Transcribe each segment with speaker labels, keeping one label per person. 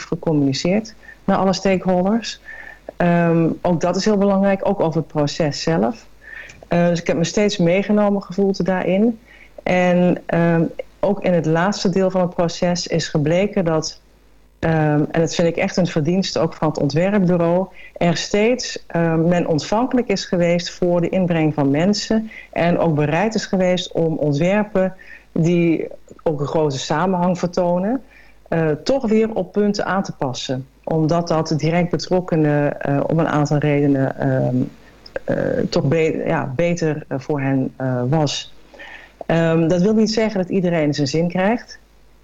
Speaker 1: gecommuniceerd naar alle stakeholders. Ehm, ook dat is heel belangrijk, ook over het proces zelf. Uh, dus ik heb me steeds meegenomen gevoeld daarin. En um, ook in het laatste deel van het proces is gebleken dat... Um, en dat vind ik echt een verdienste ook van het ontwerpbureau... er steeds men ontvankelijk is geweest voor de inbreng van mensen... en ook bereid is geweest om ontwerpen die ook een grote samenhang vertonen... Uh, toch weer op punten aan te passen. Omdat dat direct betrokkenen uh, om een aantal redenen uh, toch be ja, beter voor hen was. Um, dat wil niet zeggen dat iedereen zijn zin krijgt.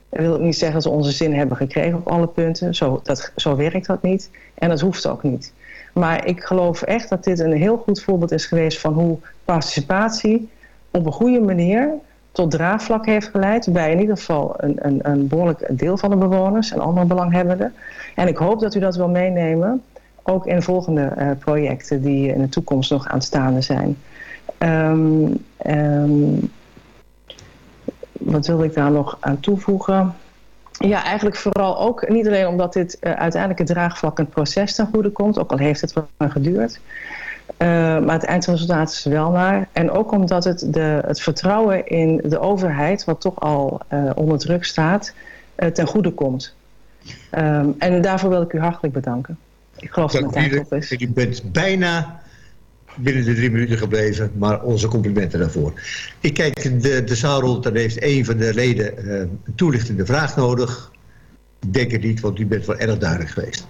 Speaker 1: Dat wil niet zeggen dat ze onze zin hebben gekregen op alle punten. Zo, dat, zo werkt dat niet. En dat hoeft ook niet. Maar ik geloof echt dat dit een heel goed voorbeeld is geweest van hoe participatie op een goede manier tot draagvlak heeft geleid bij in ieder geval een, een, een behoorlijk deel van de bewoners en andere belanghebbenden. En ik hoop dat u dat wil meenemen, ook in volgende uh, projecten die in de toekomst nog aanstaande zijn. Um, um, wat wilde ik daar nog aan toevoegen? Ja, eigenlijk vooral ook, niet alleen omdat dit uh, uiteindelijk het draagvlak en het proces ten goede komt, ook al heeft het wel geduurd. Uh, maar het eindresultaat is wel naar. En ook omdat het de, het vertrouwen in de overheid, wat toch al uh, onder druk staat, uh, ten goede komt. Um, en daarvoor wil ik u hartelijk bedanken. Ik geloof dat mijn tijd op is.
Speaker 2: U bent bijna binnen de drie minuten gebleven, maar onze complimenten daarvoor. Ik kijk de, de zaal rond en heeft een van de leden een toelichtende vraag nodig. Ik denk het niet, want u bent wel erg duidelijk geweest.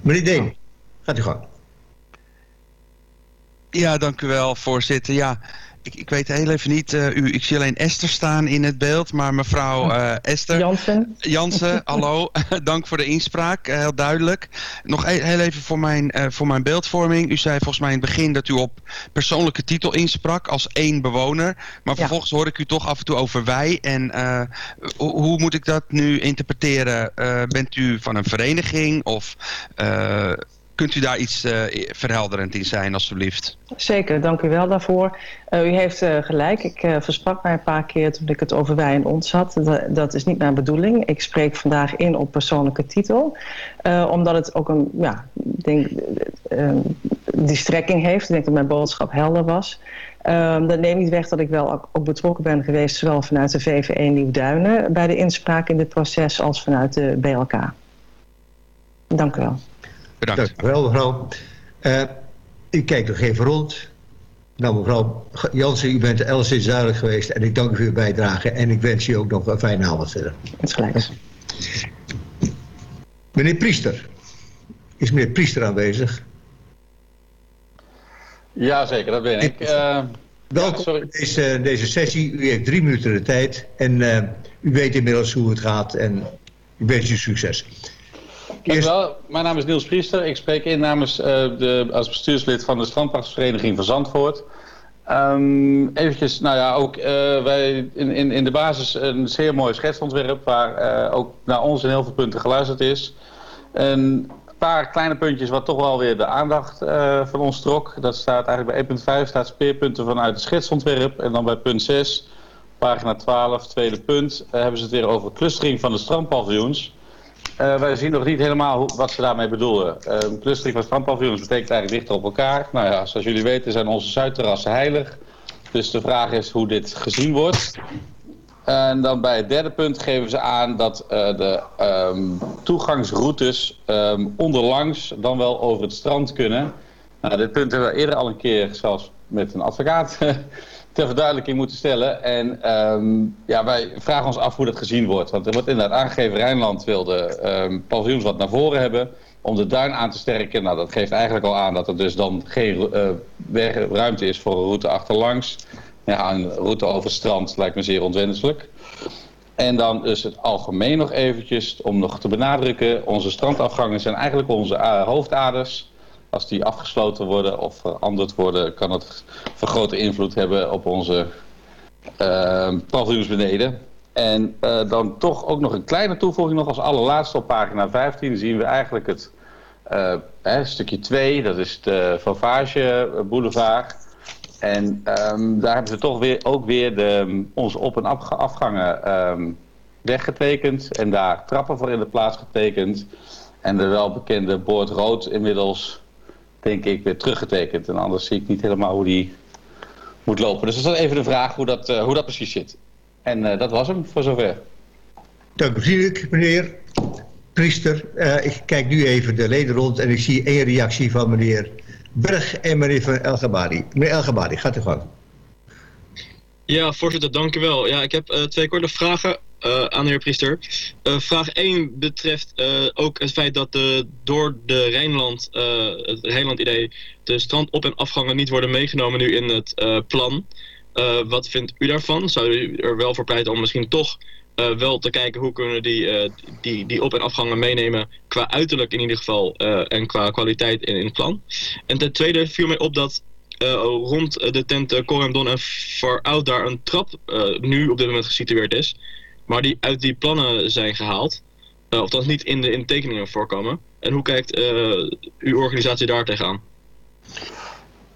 Speaker 2: Meneer Deen, gaat u gang.
Speaker 3: Ja, dank u wel, voorzitter. Ja, ik, ik weet heel even niet, uh, u, ik zie alleen Esther staan in het beeld, maar mevrouw uh, Esther...
Speaker 1: Jansen.
Speaker 3: Jansen, hallo. Dank voor de inspraak, uh, heel duidelijk. Nog e heel even voor mijn, voor mijn beeldvorming. U zei volgens mij in het begin dat u op persoonlijke titel insprak als één bewoner. Maar vervolgens ja. hoor ik u toch af en toe over wij. En hoe moet ik dat nu interpreteren? bent u van een vereniging of... Kunt u daar iets uh, verhelderend in zijn, alstublieft?
Speaker 1: Zeker, dank u wel daarvoor. Uh, u heeft uh, gelijk. Ik versprak mij een paar keer toen ik het over wij en ons had. Dat, is niet mijn bedoeling. Ik spreek vandaag in op persoonlijke titel. omdat het ook een, ja, denk, die strekking heeft. Ik denk dat mijn boodschap helder was. Um, dat neemt niet weg dat ik wel ook, ook betrokken ben geweest... zowel vanuit de VVE Nieuw-Duinen bij de inspraak in dit proces... als vanuit de BLK. Dank u wel.
Speaker 3: Bedankt.
Speaker 2: Dank u wel, mevrouw. Uh, ik kijk nog even rond. Nou, mevrouw Jansen, u bent alleszins duidelijk geweest. En ik dank u voor uw bijdrage. En ik wens u ook nog een fijne avond verder.
Speaker 1: Het gelijk.
Speaker 2: Meneer Priester. Is meneer Priester aanwezig?
Speaker 4: Ja, zeker. Dat ben ik. Uh,
Speaker 2: Welkom ja, in deze, deze sessie. U heeft drie minuten de tijd. En uh, u weet inmiddels hoe het gaat. En ik wens u succes.
Speaker 4: Wel, mijn naam is Niels Priester. Ik spreek in namens uh, de, als bestuurslid van de Strandpachtsvereniging van Zandvoort. Um, eventjes, nou ja, ook uh, wij in, in, in de basis een zeer mooi schetsontwerp... waar uh, ook naar ons in heel veel punten geluisterd is. Een paar kleine puntjes wat toch wel weer de aandacht van ons trok. Dat staat eigenlijk bij 1.5 staat speerpunten vanuit het schetsontwerp. En dan bij punt 6, pagina 12, tweede punt... hebben ze het weer over clustering van de strandpaviljoens... Uh, wij zien nog niet helemaal hoe, wat ze daarmee bedoelen. Uh, een clustering van strandpaviljoens betekent eigenlijk dichter op elkaar. Nou ja, zoals jullie weten zijn onze zuidterrassen heilig. Dus de vraag is hoe dit gezien wordt. En dan bij het derde punt geven ze aan dat uh, de um, toegangsroutes um, onderlangs dan wel over het strand kunnen. Nou, dit punt hebben we eerder al een keer zelfs met een advocaat ter verduidelijking moeten stellen. En um, ja, wij vragen ons af hoe dat gezien wordt. Want er wordt inderdaad aangegeven, Rijnland wilde um, paviljoens wat naar voren hebben om de duin aan te sterken. Nou, dat geeft eigenlijk al aan dat er dus dan geen uh, ruimte is voor een route achterlangs. Ja, een route over strand lijkt me zeer onwenselijk. En dan dus het algemeen nog eventjes, om nog te benadrukken... onze strandafgangen zijn eigenlijk onze uh, hoofdaders... Als die afgesloten worden of veranderd worden, kan het van grote invloed hebben op onze uh, paviljoens beneden. En uh, dan toch ook nog een kleine toevoeging nog als allerlaatste op pagina 15 zien we eigenlijk het uh, hè, stukje 2, dat is de Favage Boulevard. En um, daar hebben ze toch weer, ook weer de, onze op- en afgangen um, weggetekend en daar trappen voor in de plaats getekend. En de welbekende boord rood inmiddels, denk ik, weer teruggetekend. En anders zie ik niet helemaal hoe die moet lopen. Dus dat is even de vraag hoe dat, hoe dat precies zit. En dat was hem voor zover.
Speaker 2: Dank u vriendelijk, meneer Priester. ik kijk nu even de leden rond en ik zie één reactie van meneer Berg en meneer Van Elgabadi. Meneer Elgabadi, gaat u gang.
Speaker 5: Ja, voorzitter, dank u wel. Ja, ik heb uh, twee korte vragen uh, aan de heer Priester. Uh, vraag 1 betreft ook het feit dat door de Rijnland, het Rijnland-idee, de strandop- en afgangen niet worden meegenomen nu in het plan. wat vindt u daarvan? Zou u er wel voor pleiten om misschien toch wel te kijken hoe kunnen die, die, die op- en afgangen meenemen. Qua uiterlijk in ieder geval. En qua kwaliteit in, in het plan. En ten tweede viel mij op dat rond de tent Corendon en Far daar een trap nu op dit moment gesitueerd is. Maar die uit die plannen zijn gehaald. of althans niet in de, in tekeningen voorkomen. En hoe kijkt uw organisatie daar tegenaan?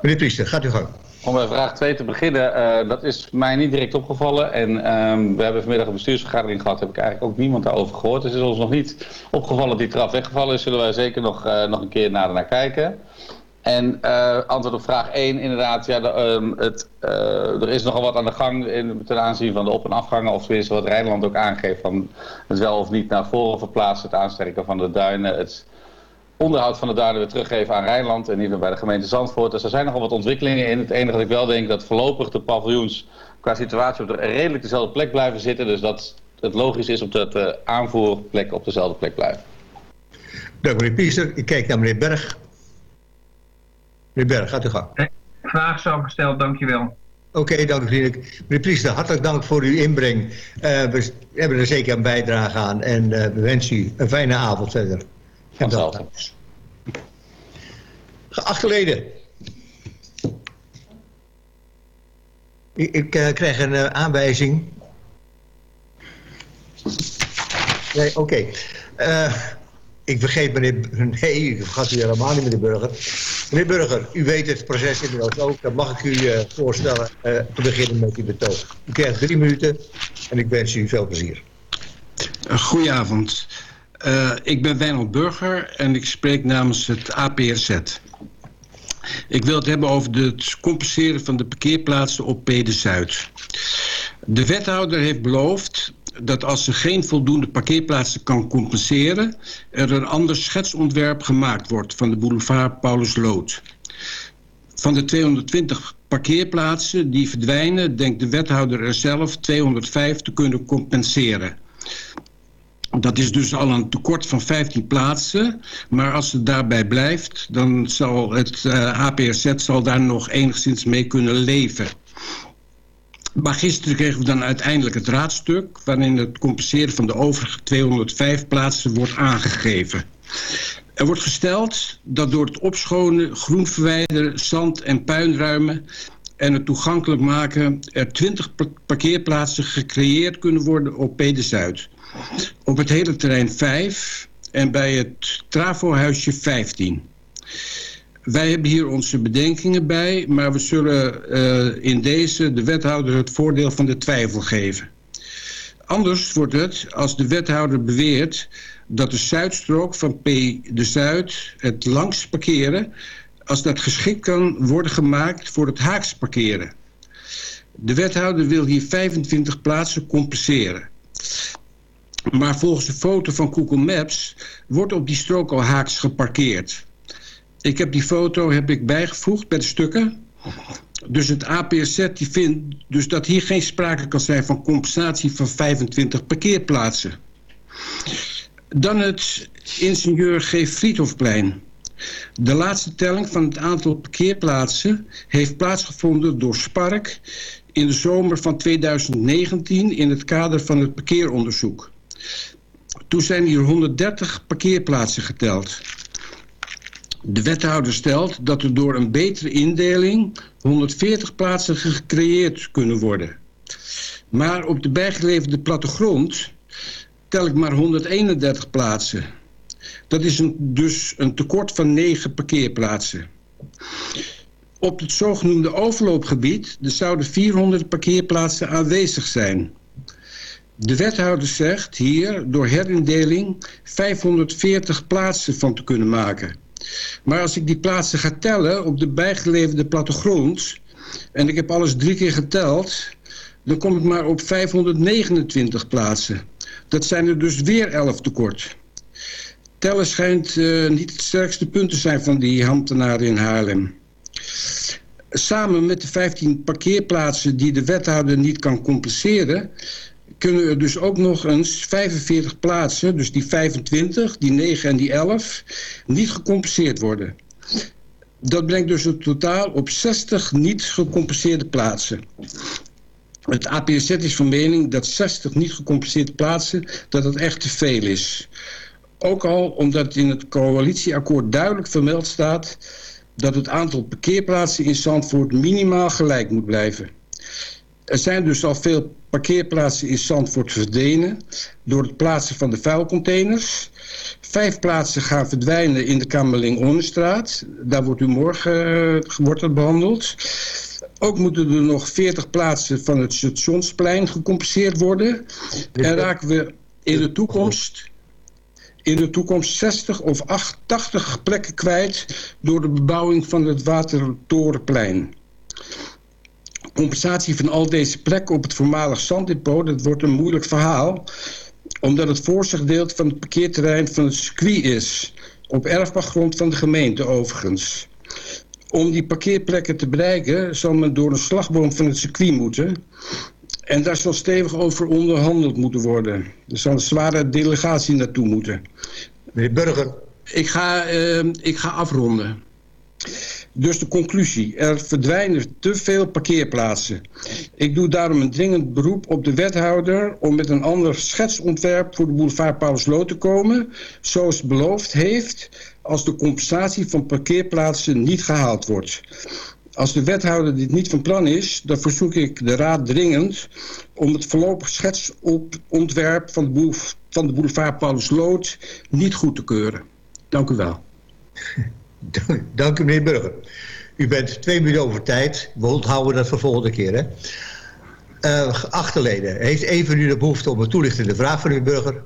Speaker 2: Meneer Priester, gaat u gang.
Speaker 4: Om bij vraag 2 te beginnen, uh, dat is mij niet direct opgevallen. En um, we hebben vanmiddag een bestuursvergadering gehad, heb ik eigenlijk ook niemand daarover gehoord. Dus het is ons nog niet opgevallen dat die trap weggevallen is. Zullen wij zeker nog, uh, nog een keer naar, naar kijken. En uh, antwoord op vraag 1, inderdaad, ja, de, um, het, er is nogal wat aan de gang in, ten aanzien van de op- en afgangen. Of tenminste wat Rijnland ook aangeeft van het wel of niet naar voren verplaatsen, het aansterken van de duinen, het onderhoud van de duinen weer teruggeven aan Rijnland en niet meer bij de gemeente Zandvoort. Dus er zijn nogal wat ontwikkelingen in. Het enige dat ik wel denk dat voorlopig de paviljoens qua situatie op de redelijk dezelfde plek blijven zitten. Dus dat het logisch is op dat de aanvoerplek op dezelfde plek blijven.
Speaker 2: Dank meneer Piester. Ik kijk naar meneer Berg. Meneer Berg, gaat u gang.
Speaker 6: Vraag zo gesteld, dankjewel.
Speaker 2: Oké, okay, dank u vriendelijk. Meneer Priester, hartelijk dank voor uw inbreng. Uh, we hebben er zeker een bijdrage aan en uh, we wensen u een fijne avond verder. En dat Geachte leden. Ik, ik uh, krijg een uh, aanwijzing. Nee, oké. Okay. Uh, ik vergeet meneer... Nee, ik vergat u helemaal niet, meneer Burger. Meneer Burger, u weet het proces inmiddels ook. Dan mag ik u voorstellen te beginnen met uw betoog. U krijgt drie minuten en ik wens u veel plezier.
Speaker 7: Goedenavond. Uh, ik ben Wijnald Burger en ik spreek namens het APRZ. Ik wil het hebben over het compenseren van de parkeerplaatsen op Pede Zuid. De wethouder heeft beloofd dat als ze geen voldoende parkeerplaatsen kan compenseren... er een ander schetsontwerp gemaakt wordt van de boulevard Paulus Lood. Van de 220 parkeerplaatsen die verdwijnen... denkt de wethouder er zelf 205 te kunnen compenseren... Dat is dus al een tekort van 15 plaatsen. Maar als het daarbij blijft, dan zal het uh, APRZ zal daar nog enigszins mee kunnen leven. Maar gisteren kregen we dan uiteindelijk het raadstuk... waarin het compenseren van de overige 205 plaatsen wordt aangegeven. Er wordt gesteld dat door het opschonen, groen verwijderen, zand- en puinruimen... en het toegankelijk maken er 20 parkeerplaatsen gecreëerd kunnen worden op Pede Zuid... Op het hele terrein 5 en bij het Travohuisje 15. Wij hebben hier onze bedenkingen bij, maar we zullen uh, in deze de wethouder het voordeel van de twijfel geven. Anders wordt het, als de wethouder beweert dat de zuidstrook van P de Zuid, het langs parkeren, als dat geschikt kan worden gemaakt voor het haaks parkeren. De wethouder wil hier 25 plaatsen compenseren. Maar volgens de foto van Google Maps wordt op die strook al haaks geparkeerd. Ik heb die foto heb ik bijgevoegd bij de stukken. Dus het APSZ die vindt dus dat hier geen sprake kan zijn van compensatie van 25 parkeerplaatsen. Dan het ingenieur G. Friedhofplein. De laatste telling van het aantal parkeerplaatsen heeft plaatsgevonden door Spark in de zomer van 2019 in het kader van het parkeeronderzoek. Toen zijn hier 130 parkeerplaatsen geteld. De wethouder stelt dat er door een betere indeling 140 plaatsen gecreëerd kunnen worden. Maar op de bijgeleverde plattegrond tel ik maar 131 plaatsen. Dat is dus een tekort van 9 parkeerplaatsen. Op het zogenoemde overloopgebied er zouden 400 parkeerplaatsen aanwezig zijn. De wethouder zegt hier door herindeling 540 plaatsen van te kunnen maken. Maar als ik die plaatsen ga tellen op de bijgeleverde plattegrond... en ik heb alles drie keer geteld... dan kom ik maar op 529 plaatsen. Dat zijn er dus weer 11 tekort. Tellen schijnt uh, niet het sterkste punt te zijn van die ambtenaren in Haarlem. Samen met de 15 parkeerplaatsen die de wethouder niet kan compenseren kunnen er dus ook nog eens 45 plaatsen, dus die 25, die 9 en die 11, niet gecompenseerd worden. Dat brengt dus het totaal op 60 niet gecompenseerde plaatsen. Het APZ is van mening dat 60 niet gecompenseerde plaatsen, dat dat echt te veel is. Ook al omdat in het coalitieakkoord duidelijk vermeld staat dat het aantal parkeerplaatsen in Zandvoort minimaal gelijk moet blijven. Er zijn dus al veel parkeerplaatsen in Zandvoort verdwenen door het plaatsen van de vuilcontainers. Vijf plaatsen gaan verdwijnen in de Kamerling Onnestraat. Daar wordt u morgen uh, wordt dat behandeld. Ook moeten er nog 40 plaatsen van het stationsplein gecompenseerd worden. En raken we in de toekomst in de toekomst 60 of 80 plekken kwijt door de bebouwing van het Watertorenplein compensatie van al deze plekken op het voormalig zanddepot... dat wordt een moeilijk verhaal... omdat het voorzegdeel van het parkeerterrein van het circuit is... op erfbouwgrond van de gemeente overigens. Om die parkeerplekken te bereiken... zal men door een slagboom van het circuit moeten... En daar zal stevig over onderhandeld moeten worden. Er zal een zware delegatie naartoe moeten.
Speaker 2: Meneer Burger.
Speaker 7: Ik ga, uh, ik ga afronden. Dus de conclusie, er verdwijnen te veel parkeerplaatsen. Ik doe daarom een dringend beroep op de wethouder... om met een ander schetsontwerp voor de boulevard Paulusloot te komen... zoals beloofd heeft als de compensatie van parkeerplaatsen niet gehaald wordt. Als de wethouder dit niet van plan is, dan verzoek ik de raad dringend... om het voorlopig schetsontwerp van de, van de boulevard Paulusloot niet goed te keuren. Dank u wel.
Speaker 2: Dank u, meneer Burger. U bent twee minuten over tijd. We onthouden dat voor volgende keer. Hè? Uh, achterleden. Heeft even u de behoefte om een toelichtende vraag van uw burger?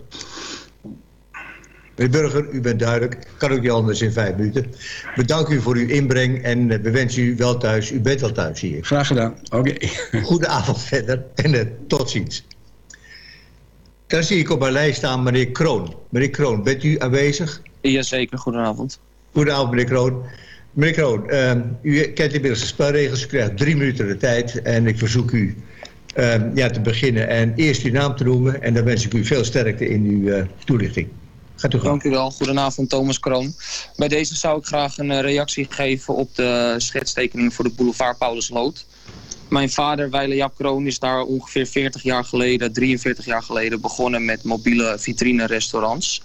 Speaker 2: Meneer Burger, u bent duidelijk. Kan ook niet anders in vijf minuten. Bedank u voor uw inbreng en we wensen u wel thuis. U bent wel thuis hier.
Speaker 7: Graag gedaan. Oké. Okay.
Speaker 2: Goedenavond verder en uh, tot ziens. Dan zie ik op mijn lijst staan meneer Kroon. Meneer Kroon, bent u aanwezig?
Speaker 8: Jazeker, goedenavond.
Speaker 2: Goedenavond, meneer Kroon. Meneer Kroon, uh, u kent inmiddels de spelregels. U krijgt drie minuten de tijd. En ik verzoek u uh, ja, te beginnen en eerst uw naam te noemen. En dan wens ik u veel sterkte in uw uh, toelichting. Gaat u gang.
Speaker 8: Dank u wel. Goedenavond, Thomas Kroon. Bij deze zou ik graag een eh, reactie geven op de schetstekeningen voor de boulevard Paulusloot. Mijn vader, Weile Jap Kroon, is daar ongeveer 40 jaar geleden, 43 jaar geleden begonnen met mobiele vitrine restaurants.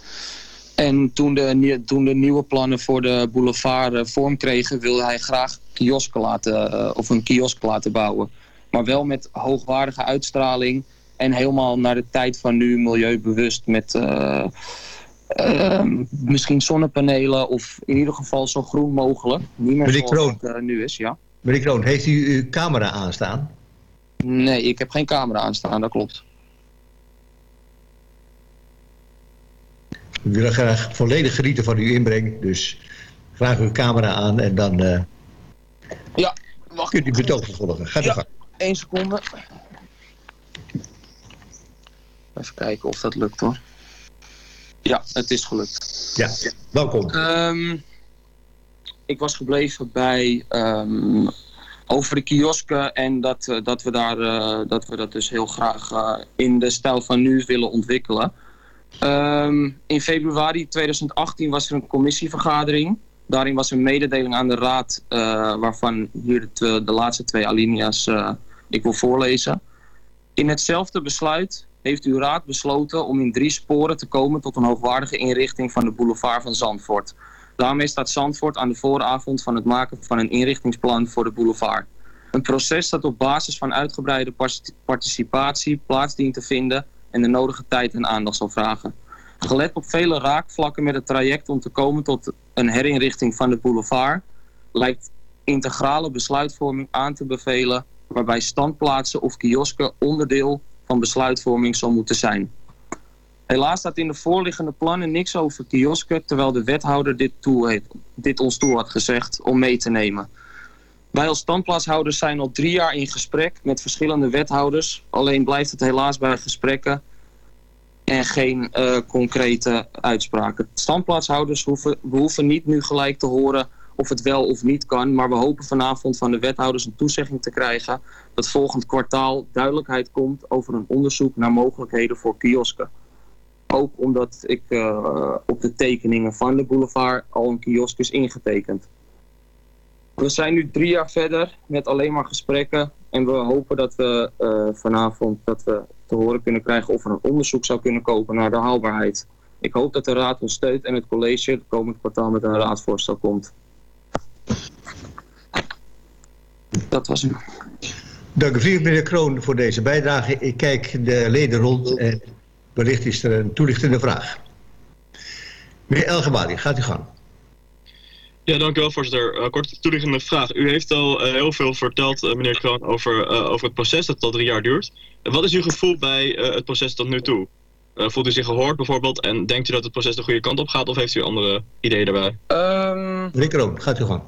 Speaker 8: En toen de, toen de nieuwe plannen voor de boulevard eh, vorm kregen... wilde hij graag kiosken laten, uh, of een kiosk laten bouwen. Maar wel met hoogwaardige uitstraling... en helemaal naar de tijd van nu milieubewust met... Uh, misschien zonnepanelen of in ieder geval zo groen mogelijk. Niet meer
Speaker 2: Meneer zoals
Speaker 8: het uh, nu is, ja.
Speaker 2: Meneer Kroon, heeft u uw camera aanstaan?
Speaker 8: Nee, ik heb geen camera aanstaan, dat klopt.
Speaker 2: We willen graag volledig genieten van uw inbreng. Dus graag uw camera aan en dan uh,
Speaker 8: ja, wacht.
Speaker 2: kunt u betoog vervolgen. Ga
Speaker 8: ja,
Speaker 2: gang.
Speaker 8: Eén seconde. Even kijken of dat lukt hoor. Ja, het is gelukt.
Speaker 2: Ja, welkom.
Speaker 8: Um, ik was gebleven bij um, over de kiosken en dat, uh, dat, we daar, uh, dat we dat dus heel graag uh, in de stijl van nu willen ontwikkelen. Um, in februari 2018 was er een commissievergadering. Daarin was een mededeling aan de raad, uh, waarvan hier de, de, laatste twee alinea's uh, ik wil voorlezen. In hetzelfde besluit heeft uw raad besloten om in drie sporen te komen tot een hoogwaardige inrichting van de boulevard van Zandvoort. Daarmee staat Zandvoort aan de vooravond van het maken van een inrichtingsplan voor de boulevard. Een proces dat op basis van uitgebreide participatie plaats dient te vinden en de nodige tijd en aandacht zal vragen. Gelet op vele raakvlakken met het traject om te komen tot een herinrichting van de boulevard... lijkt integrale besluitvorming aan te bevelen... waarbij standplaatsen of kiosken onderdeel van besluitvorming zal moeten zijn. Helaas staat in de voorliggende plannen niks over kiosken, terwijl de wethouder dit, dit ons toe had gezegd om mee te nemen. Wij als standplaatshouders zijn al drie jaar in gesprek met verschillende wethouders. Alleen blijft het helaas bij gesprekken en geen uh, concrete uitspraken. Standplaatshouders hoeven, niet nu gelijk te horen of het wel of niet kan. Maar we hopen vanavond van de wethouders een toezegging te krijgen... dat volgend kwartaal duidelijkheid komt over een onderzoek naar mogelijkheden voor kiosken. Ook omdat ik uh, op de tekeningen van de boulevard al een kiosk is ingetekend. We zijn nu drie jaar verder met alleen maar gesprekken. En we hopen dat we uh, vanavond dat we te horen kunnen krijgen of er een onderzoek zou kunnen komen naar de haalbaarheid. Ik hoop dat de raad ons steunt en het college het komend kwartaal met een raadvoorstel komt. Dat was hem.
Speaker 2: Dank u veel, meneer Kroon, voor deze bijdrage. Ik kijk de leden rond en wellicht is er een toelichtende vraag. Meneer Elgebali, gaat u gang.
Speaker 5: Ja, dank u wel, voorzitter. Uh, kort toelichtende vraag. U heeft al uh, heel veel verteld, uh, meneer Kroon, over, over het proces dat al drie jaar duurt. wat is uw gevoel bij het proces tot nu toe? voelt u zich gehoord bijvoorbeeld en denkt u dat het proces de goede kant op gaat of heeft u andere ideeën daarbij?
Speaker 8: Um,
Speaker 2: meneer Kroon, gaat u gang.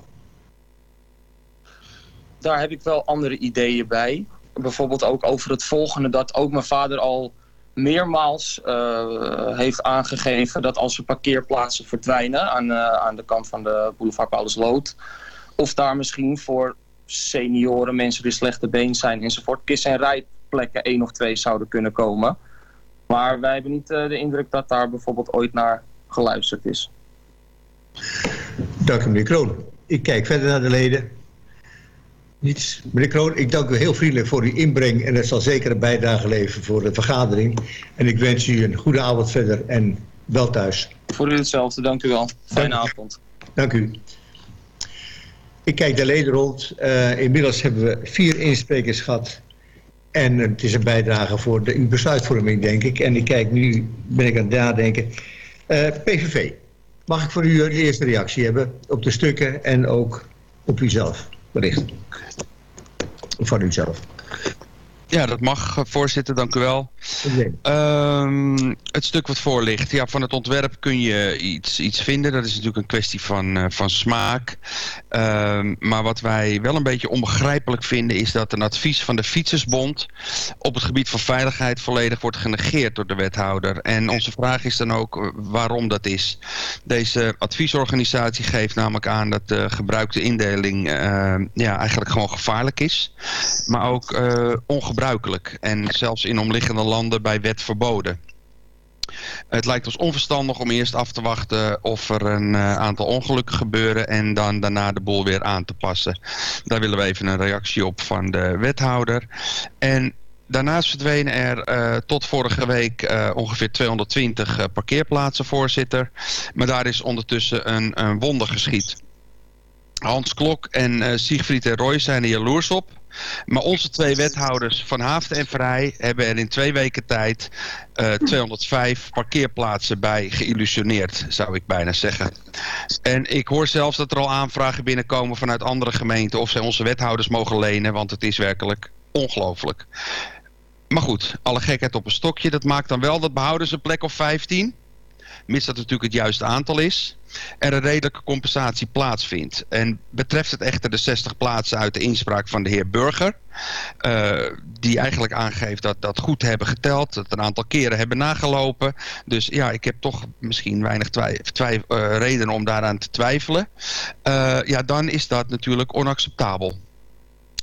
Speaker 8: Daar heb ik wel andere ideeën bij. Bijvoorbeeld ook over het volgende, dat ook mijn vader al meermaals uh, heeft aangegeven dat als er parkeerplaatsen verdwijnen aan, uh, aan de kant van de boulevard Paulusloot, of daar misschien voor senioren, mensen die slechte been zijn enzovoort, kist- en rijplekken één of twee zouden kunnen komen. Maar wij hebben niet uh, de indruk dat daar bijvoorbeeld ooit naar geluisterd is.
Speaker 2: Dank u meneer Kroon. Ik kijk verder naar de leden. Niets. Meneer Kroon, ik dank u heel vriendelijk voor uw inbreng en het zal zeker een bijdrage leveren voor de vergadering. En ik wens u een goede avond verder en wel thuis.
Speaker 8: Voor u hetzelfde, dank u wel. Fijne dank avond.
Speaker 2: Dank u. Ik kijk de leden rond. Uh, inmiddels hebben we vier insprekers gehad. En het is een bijdrage voor de, uw besluitvorming, denk ik. En ik kijk nu, ben ik aan het nadenken. Uh, PVV, mag ik voor u de eerste reactie hebben op de stukken en ook op uzelf? Bericht. Van uzelf.
Speaker 3: Ja, dat mag, voorzitter, dank u wel. Um, het stuk wat voor ligt. Ja, van het ontwerp kun je iets, iets vinden. Dat is natuurlijk een kwestie van, uh, van smaak. Um, maar wat wij wel een beetje onbegrijpelijk vinden... is dat een advies van de Fietsersbond... op het gebied van veiligheid volledig wordt genegeerd door de wethouder. En onze vraag is dan ook uh, waarom dat is. Deze adviesorganisatie geeft namelijk aan... dat de gebruikte indeling uh, ja, eigenlijk gewoon gevaarlijk is. Maar ook ongebruikelijk ongebruikelijk en zelfs in omliggende landen bij wet verboden. Het lijkt ons onverstandig om eerst af te wachten of er een uh, aantal ongelukken gebeuren en dan daarna de boel weer aan te passen. Daar willen we even een reactie op van de wethouder. En daarnaast verdwenen er uh, tot vorige week uh, ongeveer 220 parkeerplaatsen, voorzitter. Maar daar is ondertussen een, een wonder geschied. Hans Klok en Siegfried en Roy zijn er jaloers op. Maar onze twee wethouders van Haafden en Vrij hebben er in twee weken tijd uh, 205 parkeerplaatsen bij geïllusioneerd, zou ik bijna zeggen. En ik hoor zelfs dat er al aanvragen binnenkomen vanuit andere gemeenten of zij onze wethouders mogen lenen, want het is werkelijk ongelooflijk. Maar goed, alle gekheid op een stokje, dat maakt dan wel dat behouden ze een plek of 15 mits dat natuurlijk het juiste aantal is, er een redelijke compensatie plaatsvindt. En betreft het echter de 60 plaatsen uit de inspraak van de heer Burger, uh, die eigenlijk aangeeft dat dat goed hebben geteld, dat een aantal keren hebben nagelopen. Dus ja, ik heb toch misschien weinig uh, reden om daaraan te twijfelen. Uh, ja, dan is dat natuurlijk onacceptabel.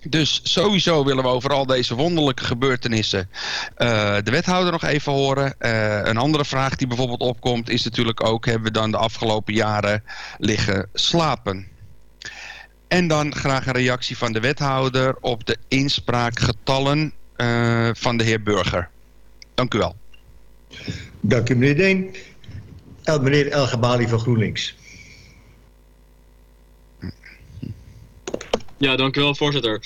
Speaker 3: Dus sowieso willen we over al deze wonderlijke gebeurtenissen uh, de wethouder nog even horen. Uh, een andere vraag die bijvoorbeeld opkomt is natuurlijk ook... hebben we dan de afgelopen jaren liggen slapen? En dan graag een reactie van de wethouder op de inspraakgetallen uh, van de heer Burger. Dank u wel.
Speaker 2: Dank u meneer Deen. El, meneer Elgebali van GroenLinks.
Speaker 5: Ja, dank u wel, voorzitter.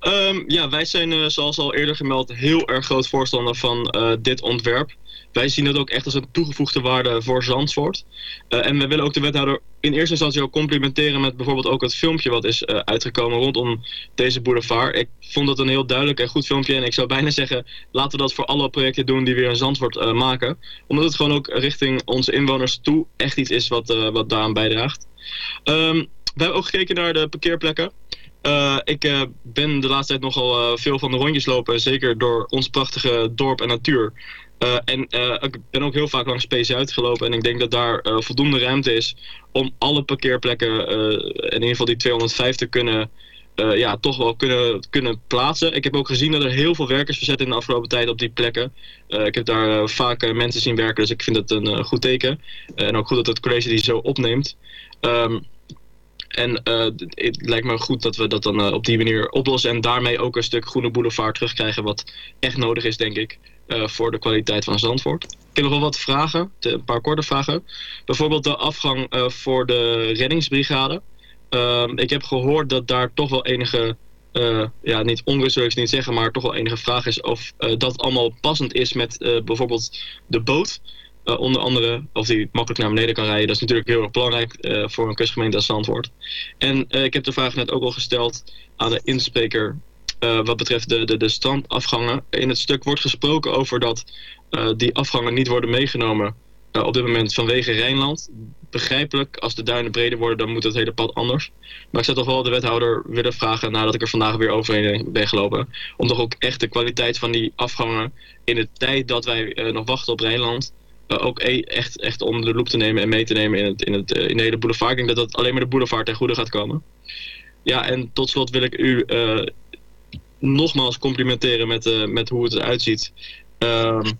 Speaker 5: Um, ja, wij zijn, uh, zoals al eerder gemeld, heel erg groot voorstander van uh, dit ontwerp. wij zien dat ook echt als een toegevoegde waarde voor Zandvoort. en we willen ook de wethouder in eerste instantie ook complimenteren met bijvoorbeeld ook het filmpje wat is uitgekomen rondom deze boulevard. Ik vond dat een heel duidelijk en goed filmpje en ik zou bijna zeggen, laten we dat voor alle projecten doen die we in Zandvoort maken. Omdat het gewoon ook richting onze inwoners toe echt iets is wat, wat daaraan bijdraagt. Um, we hebben ook gekeken naar de parkeerplekken. Uh, ik uh, ben de laatste tijd nogal uh, veel van de rondjes lopen, zeker door ons prachtige dorp en natuur. en ik ben ook heel vaak langs PC uitgelopen en ik denk dat daar voldoende ruimte is om alle parkeerplekken, in ieder geval die 205, te kunnen, ja, toch wel kunnen, kunnen plaatsen. Ik heb ook gezien dat er heel veel werkers verzet in de afgelopen tijd op die plekken. ik heb daar vaak mensen zien werken, dus ik vind het een goed teken. en ook goed dat het college die zo opneemt. Um, en uh, het lijkt me goed dat we dat dan uh, op die manier oplossen. En daarmee ook een stuk groene boulevard terugkrijgen. Wat echt nodig is, denk ik, uh, voor de kwaliteit van Zandvoort. Ik heb nog wel wat vragen. Een paar korte vragen. Bijvoorbeeld de afgang voor de reddingsbrigade. Ehm, ik heb gehoord dat daar toch wel enige... ja, niet onrust niet zeggen, maar toch wel enige vraag is of dat allemaal passend is met bijvoorbeeld de boot. Uh, onder andere, of die makkelijk naar beneden kan rijden. Dat is natuurlijk heel erg belangrijk uh, voor een kustgemeente als Zandvoort. En uh, ik heb de vraag net ook al gesteld aan de inspreker wat betreft de, de, de strandafgangen. In het stuk wordt gesproken over dat die afgangen niet worden meegenomen op dit moment vanwege Rijnland. Begrijpelijk, als de duinen breder worden, dan moet het hele pad anders. Maar ik zou toch wel de wethouder willen vragen, nadat ik er vandaag weer overheen ben gelopen, om toch ook echt de kwaliteit van die afgangen in de tijd dat wij nog wachten op Rijnland ook e echt, echt onder de loep te nemen en mee te nemen in, het, in, het, uh, in de hele boulevard. Ik denk dat dat alleen maar de boulevard ten goede gaat komen. Ja, en tot slot wil ik u uh, nogmaals complimenteren met, met hoe het eruit ziet. Um,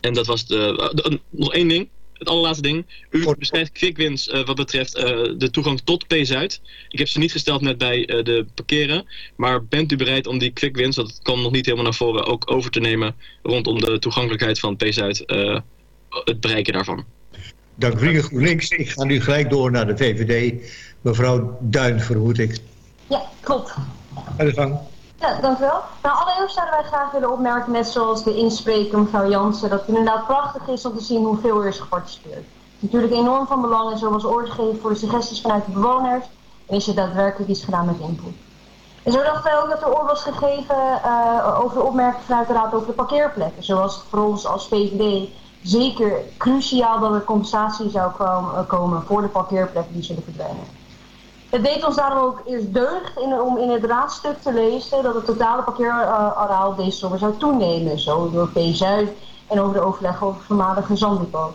Speaker 5: en dat was de, de, nog één ding, het allerlaatste ding. U beschrijft quick wins wat betreft de toegang tot P-Zuid. Ik heb ze niet gesteld net bij de parkeren. Maar bent u bereid om die quick wins, want het kwam nog niet helemaal naar voren, ook over te nemen rondom de toegankelijkheid van P-Zuid het bereiken daarvan.
Speaker 2: Dank vrienden GroenLinks. Ik ga nu gelijk door naar de VVD. Mevrouw Duin, vermoed ik.
Speaker 9: Ja, klopt.
Speaker 2: Ga de gang.
Speaker 9: Ja, dank u wel. Nou, allereerst zouden wij graag willen opmerken, net zoals de inspreker mevrouw Jansen, dat het inderdaad prachtig is om te zien hoeveel er is geparticipeerd. Natuurlijk enorm van belang en zoals oor gegeven voor de suggesties vanuit de bewoners en is er daadwerkelijk iets gedaan met input. En zo dachten wij ook dat er oor was gegeven uh, over de opmerkingen vanuit de raad over de parkeerplekken, zoals voor ons als VVD zeker cruciaal dat er compensatie zou komen, komen voor de parkeerplekken die zullen verdwijnen. Het deed ons daarom ook eerst deugd in, om in het raadstuk te lezen dat het totale parkeerareaal deze zomer zou toenemen. Zo door P-Zuid en over de overleg over het voormalige Zanddepot.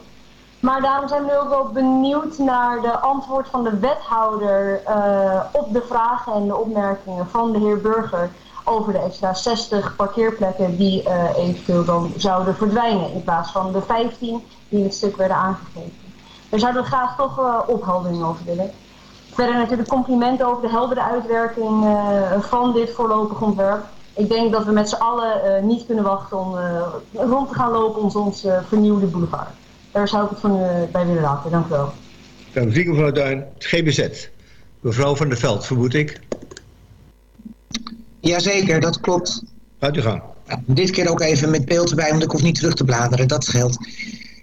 Speaker 9: Maar daarom zijn we ook wel benieuwd naar de antwoord van de wethouder uh, op de vragen en de opmerkingen van de heer Burger over de extra 60 parkeerplekken die uh, eventueel dan zouden verdwijnen in plaats van de 15 die in het stuk werden aangegeven. Daar zouden we graag toch uh, opheldering over willen. Verder natuurlijk complimenten over de heldere uitwerking uh, van dit voorlopig ontwerp. Ik denk dat we met z'n allen niet kunnen wachten om rond te gaan lopen ons onze vernieuwde boulevard. Daar zou ik het van u bij willen laten. Dank u wel.
Speaker 2: Dank u mevrouw Duin. GBZ. Mevrouw van der Veld, vermoed ik.
Speaker 10: Jazeker, dat klopt.
Speaker 2: Gaat u gaan.
Speaker 10: dit keer ook even met beeld erbij, want ik hoef niet terug te bladeren. Dat scheelt.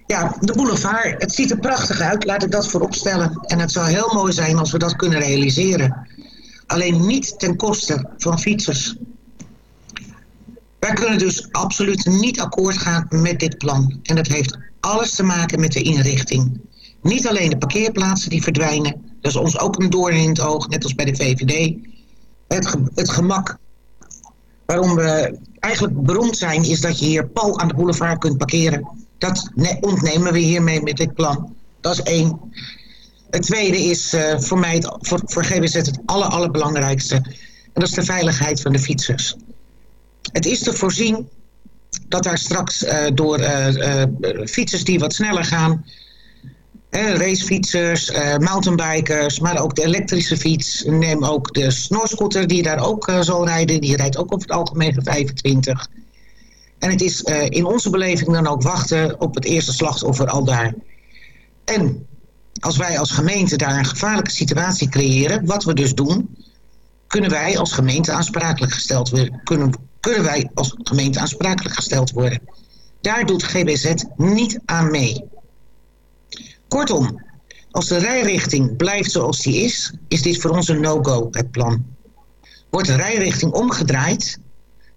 Speaker 10: Ja, de boulevard. Het ziet er prachtig uit, laat ik dat voorop stellen. En het zou heel mooi zijn als we dat kunnen realiseren. Alleen niet ten koste van fietsers. Wij kunnen dus absoluut niet akkoord gaan met dit plan. En dat heeft alles te maken met de inrichting. Niet alleen de parkeerplaatsen die verdwijnen. Dat is ons ook een doorn in het oog, net als bij de VVD. Het, het gemak waarom we eigenlijk beroemd zijn... is dat je hier pal aan de boulevard kunt parkeren. Dat ontnemen we hiermee met dit plan. Dat is één. Het tweede is uh, voor mij, het, voor, voor GBZ, het aller, allerbelangrijkste. En dat is de veiligheid van de fietsers. Het is te voorzien dat daar straks uh, door uh, fietsers die wat sneller gaan racefietsers, uh, mountainbikers, maar ook de elektrische fiets. Neem ook de snorscooter die daar ook uh, zal rijden. Die rijdt ook op het algemeen 25. En het is uh, in onze beleving dan ook wachten op het eerste slachtoffer al daar. En als wij als gemeente daar een gevaarlijke situatie creëren, wat we dus doen, kunnen wij als gemeente aansprakelijk gesteld worden. Kunnen, kunnen wij als gemeente aansprakelijk gesteld worden. Daar doet GBZ niet aan mee. Kortom, als de rijrichting blijft zoals die is, is dit voor ons een no-go, het plan. Wordt de rijrichting omgedraaid,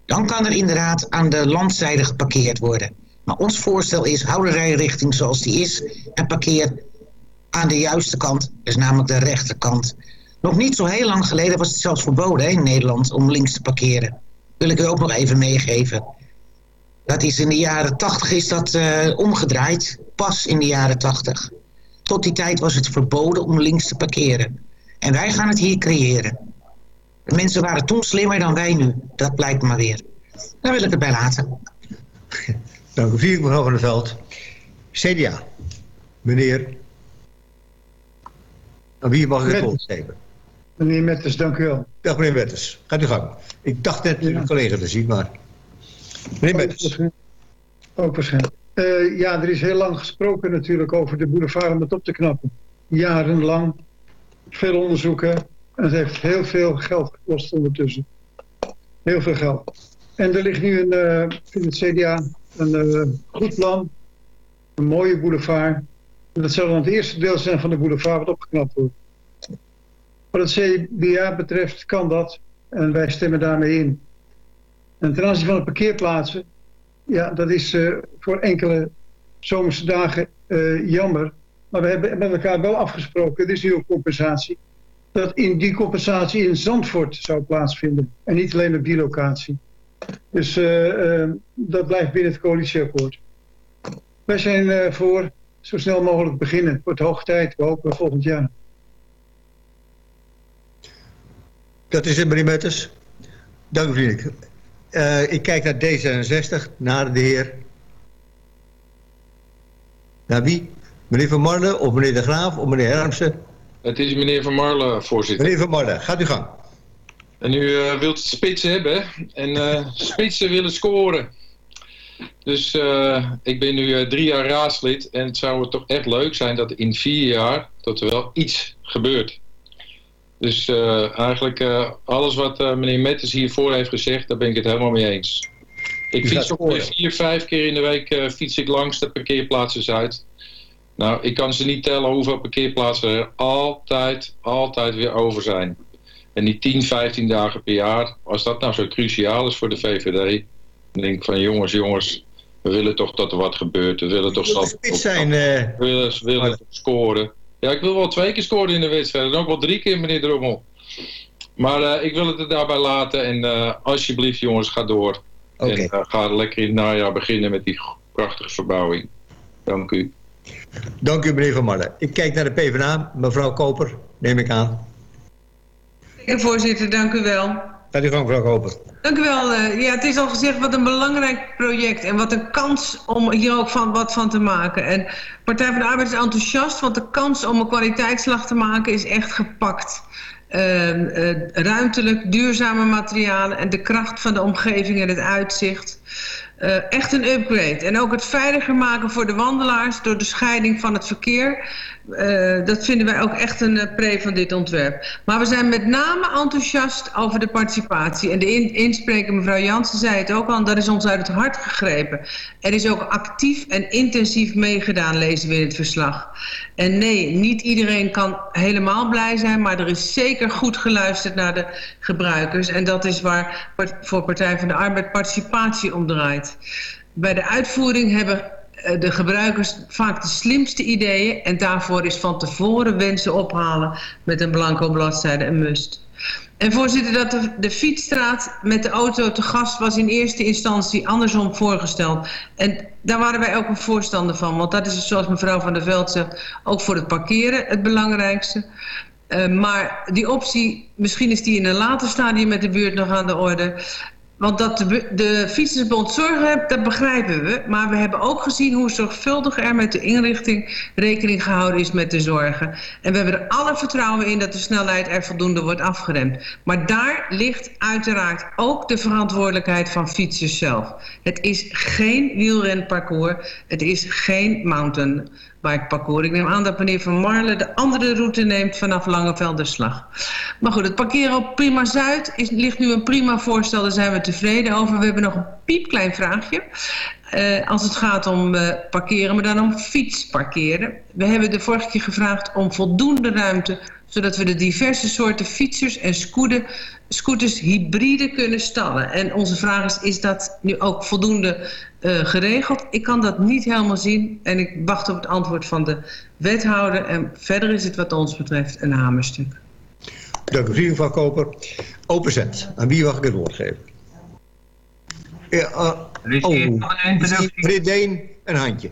Speaker 10: dan kan er inderdaad aan de landzijde geparkeerd worden. Maar ons voorstel is, hou de rijrichting zoals die is en parkeer aan de juiste kant, dus namelijk de rechterkant. Nog niet zo heel lang geleden was het zelfs verboden in Nederland om links te parkeren. Wil ik u ook nog even meegeven. Dat is in de jaren 80 is dat uh, omgedraaid, pas in de jaren 80. Tot die tijd was het verboden om links te parkeren. En wij gaan het hier creëren. De mensen waren toen slimmer dan wij nu. Dat blijkt maar weer. Daar wil ik het bij laten.
Speaker 2: Dank u, mevrouw van der Veld. CDA. Meneer. Aan wie mag ik het woord geven?
Speaker 11: Meneer Metters, dank u wel.
Speaker 2: Dag meneer Metters. Gaat u gang. Ik dacht net ja. collega te zien, maar... Meneer Metters.
Speaker 11: Ook waarschijnlijk. Uh, ja, er is heel lang gesproken natuurlijk over de boulevard om het op te knappen. Jarenlang. Veel onderzoeken. En het heeft heel veel geld gekost ondertussen. Heel veel geld. En er ligt nu een, uh, in het CDA een uh, goed plan. Een mooie boulevard. En dat zal dan het eerste deel zijn van de boulevard wat opgeknapt wordt. Wat het CDA betreft kan dat. En wij stemmen daarmee in. En ten aanzien van de parkeerplaatsen ja, dat is uh, voor enkele zomerse dagen uh, jammer. Maar we hebben met elkaar wel afgesproken, er is nu compensatie, dat in die compensatie in Zandvoort zou plaatsvinden. En niet alleen op die locatie. Dus uh, dat blijft binnen het coalitieakkoord. Wij zijn voor zo snel mogelijk beginnen. Het wordt hoog tijd, we hopen volgend jaar.
Speaker 2: Dat is het, meneer Metters. Dank u. Uh, ik kijk naar D66, naar de heer... Naar wie? Meneer Van Marle of meneer De Graaf of meneer Hermsen?
Speaker 12: Het is meneer Van Marle, voorzitter.
Speaker 2: Meneer Van Marle, gaat u gang.
Speaker 12: En u uh, wilt spitsen hebben en uh, spitsen willen scoren. Dus ik ben nu drie jaar raadslid en het zou toch echt leuk zijn dat in vier jaar dat er wel iets gebeurt. Dus uh, eigenlijk uh, alles wat uh, meneer Metters hiervoor heeft gezegd, daar ben ik het helemaal mee eens. Ik fiets ongeveer vier, vijf keer in de week fiets ik langs de parkeerplaatsen Zuid. Nou, ik kan ze niet tellen hoeveel parkeerplaatsen er altijd, altijd weer over zijn. En die 10, 15 dagen per jaar, als dat nou zo cruciaal is voor de VVD, dan denk ik van jongens, jongens, we willen toch dat er wat gebeurt. We willen toch...
Speaker 2: Zal, zijn,
Speaker 12: we willen, we willen scoren. Ja, ik wil wel twee keer scoren in de wedstrijd. En ook wel drie keer, meneer Drommel. Maar uh, ik wil het er daarbij laten. En uh, alsjeblieft, jongens, ga door. Okay. En uh, ga lekker in het najaar beginnen met die prachtige verbouwing. Dank u.
Speaker 2: Dank u, meneer Van Marlen. Ik kijk naar de PvdA. Mevrouw Koper, neem ik aan.
Speaker 13: Voorzitter, dank u wel.
Speaker 2: Gaat u gang, mevrouw Koper.
Speaker 13: Dank u wel. Ja, het is al gezegd wat een belangrijk project en wat een kans om hier ook van, wat van te maken. En Partij van de Arbeid is enthousiast, want de kans om een kwaliteitsslag te maken is echt gepakt. Uh, uh, ruimtelijk, duurzame materialen en de kracht van de omgeving en het uitzicht. Uh, echt een upgrade. En ook het veiliger maken voor de wandelaars door de scheiding van het verkeer. Uh, dat vinden wij ook echt een uh, pre van dit ontwerp. Maar we zijn met name enthousiast over de participatie. En de in inspreker, mevrouw Jansen, zei het ook al, dat is ons uit het hart gegrepen. Er is ook actief en intensief meegedaan, lezen we in het verslag. En nee, niet iedereen kan helemaal blij zijn, maar er is zeker goed geluisterd naar de gebruikers. En dat is waar voor Partij van de Arbeid participatie draait. Bij de uitvoering hebben de gebruikers vaak de slimste ideeën en daarvoor is van tevoren wensen ophalen met een blanco bladzijde een must. En voorzitter, dat de, fietsstraat met de auto te gast was in eerste instantie andersom voorgesteld. En daar waren wij ook een voorstander van, want dat is zoals mevrouw Van der Veld zegt, ook voor het parkeren het belangrijkste. Uh, maar die optie, misschien is die in een later stadium met de buurt nog aan de orde. Want dat de, de Fietsersbond zorgen heeft, dat begrijpen we. Maar we hebben ook gezien hoe zorgvuldig er met de inrichting rekening gehouden is met de zorgen. En we hebben er alle vertrouwen in dat de snelheid er voldoende wordt afgeremd. Maar daar ligt uiteraard ook de verantwoordelijkheid van fietsers zelf. Het is geen wielrenparcours, het is geen mountain parcours. Ik neem aan dat meneer Van Marle de andere route neemt vanaf Langevelderslag. Maar goed, het parkeren op Prima Zuid is, ligt nu een prima voorstel. Daar zijn we tevreden over. We hebben nog een piepklein vraagje. uh, als het gaat om uh, parkeren, maar dan om fietsparkeren. We hebben de vorige keer gevraagd om voldoende ruimte zodat we de diverse soorten fietsers en scooter, scooters hybride kunnen stallen. En onze vraag is, is dat nu ook voldoende uh, geregeld? Ik kan dat niet helemaal zien en ik wacht op het antwoord van de wethouder. En verder is het wat ons betreft een hamerstuk.
Speaker 2: Dank u, mevrouw Koper. Openzet. Aan wie mag ik het woord geven? Ja, uh, oh, meneer Deen, een handje.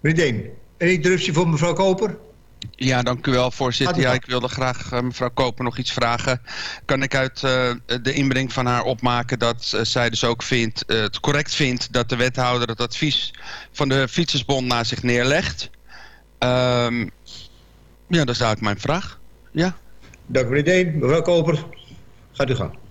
Speaker 2: Meneer Deen, een interruptie voor mevrouw Koper?
Speaker 3: Ja, dank u wel, voorzitter. Ja, ik wilde graag uh, mevrouw Koper nog iets vragen. Kan ik uit uh, de inbreng van haar opmaken dat uh, zij dus ook vindt, het correct vindt dat de wethouder het advies van de Fietsersbond naar zich neerlegt? Um, ja, dat is eigenlijk mijn vraag. Ja.
Speaker 2: Dank meneer Deen. Mevrouw Koper, gaat u gang.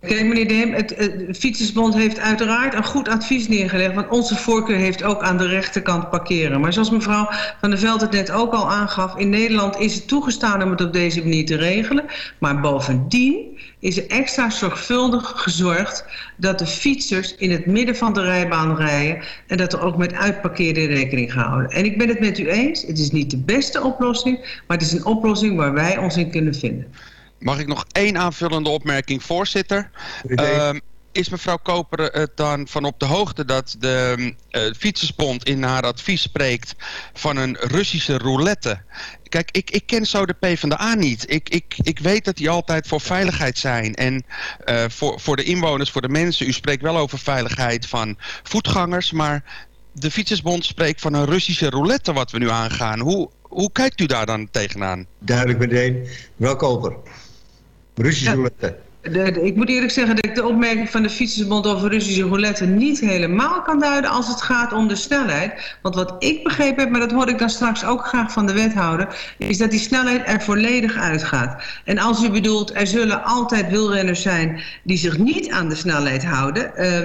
Speaker 13: Kijk meneer Deem, het, het Fietsersbond heeft uiteraard een goed advies neergelegd. Want onze voorkeur heeft ook aan de rechterkant parkeren. Maar zoals mevrouw Van der Veld het net ook al aangaf... in Nederland is het toegestaan om het op deze manier te regelen. Maar bovendien is er extra zorgvuldig gezorgd... dat de fietsers in het midden van de rijbaan rijden... en dat er ook met uitparkeren rekening gehouden. En ik ben het met u eens, het is niet de beste oplossing... maar het is een oplossing waar wij ons in kunnen vinden.
Speaker 3: Mag ik nog één aanvullende opmerking, voorzitter? Uh, is mevrouw Koper het dan van op de hoogte dat de uh, Fietsersbond in haar advies spreekt van een Russische roulette? Kijk, ik, ik ken zo de PvdA niet. Ik, ik, ik weet dat die altijd voor veiligheid zijn. En uh, voor, voor de inwoners, voor de mensen. U spreekt wel over veiligheid van voetgangers. Maar de Fietsersbond spreekt van een Russische roulette wat we nu aangaan. Hoe, hoe kijkt u daar dan tegenaan?
Speaker 2: Duidelijk meteen. Mevrouw Koper. Russische roulette.
Speaker 13: De, de, ik moet eerlijk zeggen dat ik de opmerking van de Fietsersbond over Russische roulette niet helemaal kan duiden als het gaat om de snelheid. Want wat ik begrepen heb, maar dat hoor ik dan straks ook graag van de wethouder, is dat die snelheid er volledig uitgaat. En als u bedoelt, er zullen altijd wielrenners zijn die zich niet aan de snelheid houden... Uh,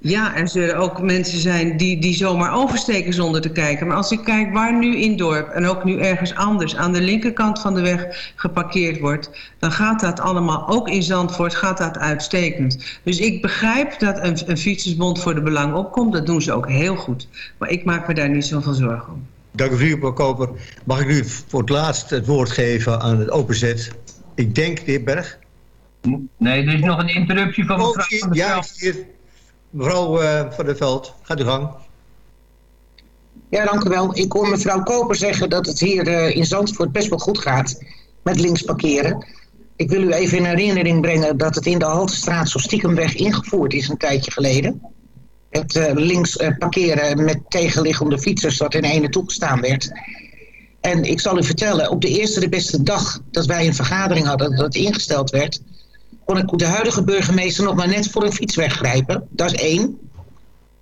Speaker 13: ja, er zullen ook mensen zijn die, die zomaar oversteken zonder te kijken. Maar als ik kijk waar nu in dorp en ook nu ergens anders aan de linkerkant van de weg geparkeerd wordt, dan gaat dat allemaal, ook in Zandvoort, gaat dat uitstekend. Dus ik begrijp dat een, een fietsersbond voor de belang opkomt. Dat doen ze ook heel goed. Maar ik maak me daar niet zoveel zorgen om.
Speaker 2: Dank u, mevrouw Koper. Mag ik nu voor het laatst het woord geven aan het openzet? Ik denk, de heer Berg.
Speaker 6: Nee, er is nog een interruptie van mevrouw
Speaker 2: oh, van der Ja, hier. Mevrouw uh, Van der Veld, gaat u gang.
Speaker 10: Ja, dank u wel. Ik hoor mevrouw Koper zeggen dat het hier uh, in Zandvoort best wel goed gaat met links parkeren. Ik wil u even in herinnering brengen dat het in de Haltestraat zo stiekemweg ingevoerd is een tijdje geleden. Het uh, links parkeren met tegenliggende fietsers dat in ene toegestaan werd. En ik zal u vertellen, op de eerste de beste dag dat wij een vergadering hadden dat ingesteld werd kon ik de huidige burgemeester nog maar net voor een fiets weggrijpen. Dat is één.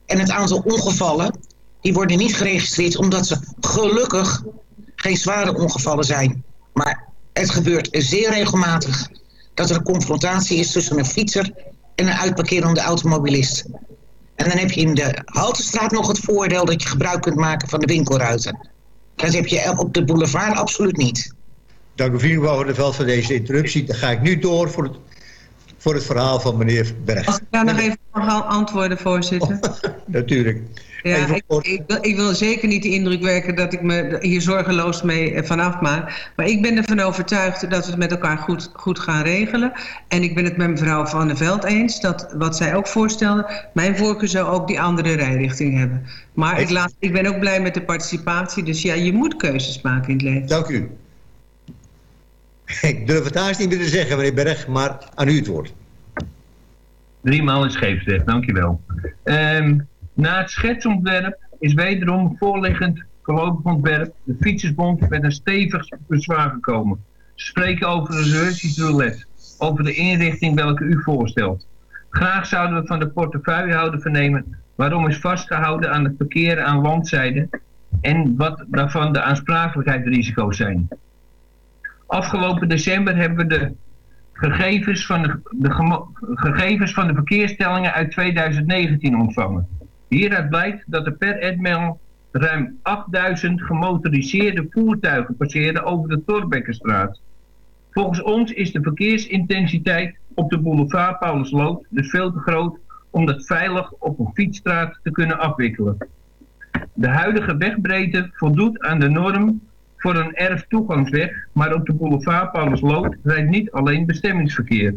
Speaker 10: En het aantal ongevallen, die worden niet geregistreerd omdat ze gelukkig geen zware ongevallen zijn. Maar het gebeurt zeer regelmatig dat er een confrontatie is tussen een fietser en een uitparkerende automobilist. En dan heb je in de Haltestraat nog het voordeel dat je gebruik kunt maken van de winkelruiten. Dat heb je op de boulevard absoluut niet.
Speaker 2: Dank u, de voor deze interruptie. Dan ga ik nu door voor het voor het verhaal van meneer Berg.
Speaker 13: Als ik daar nog even antwoorden, voorzitter.
Speaker 2: Natuurlijk.
Speaker 13: Ja, ik, ik, wil, ik, wil, zeker niet de indruk werken dat ik me hier zorgeloos mee eh, vanaf maak. Maar ik ben ervan overtuigd dat we het met elkaar goed, goed gaan regelen. En ik ben het met mevrouw Van der Veld eens dat wat zij ook voorstelde... mijn voorkeur zou ook die andere rijrichting hebben. Maar ik, laat, ik ben ook blij met de participatie. Dus ja, je moet keuzes maken in het leven.
Speaker 2: Dank u. Ik durf het haast niet meer te zeggen, meneer Berg, maar aan u het woord.
Speaker 6: Driemaal is scheepsrecht, dankjewel. Um, na het schetsontwerp is wederom voorliggend voorlopig ontwerp de Fietsersbond met een stevig bezwaar gekomen. Spreken over een Russisch over de inrichting welke u voorstelt. Graag zouden we van de portefeuillehouder vernemen waarom is vastgehouden aan het parkeren aan landzijde en wat daarvan de aansprakelijkheidsrisico's zijn. Afgelopen december hebben we de gegevens van de, gegevens van de verkeersstellingen uit 2019 ontvangen. Hieruit blijkt dat er per Edmel ruim 8000 gemotoriseerde voertuigen passeren over de Torbekkenstraat. Volgens ons is de verkeersintensiteit op de boulevard Paulusloot dus veel te groot om dat veilig op een fietsstraat te kunnen afwikkelen. De huidige wegbreedte voldoet aan de norm voor een erftoegangsweg, maar op de boulevard Paulusloot rijdt niet alleen bestemmingsverkeer.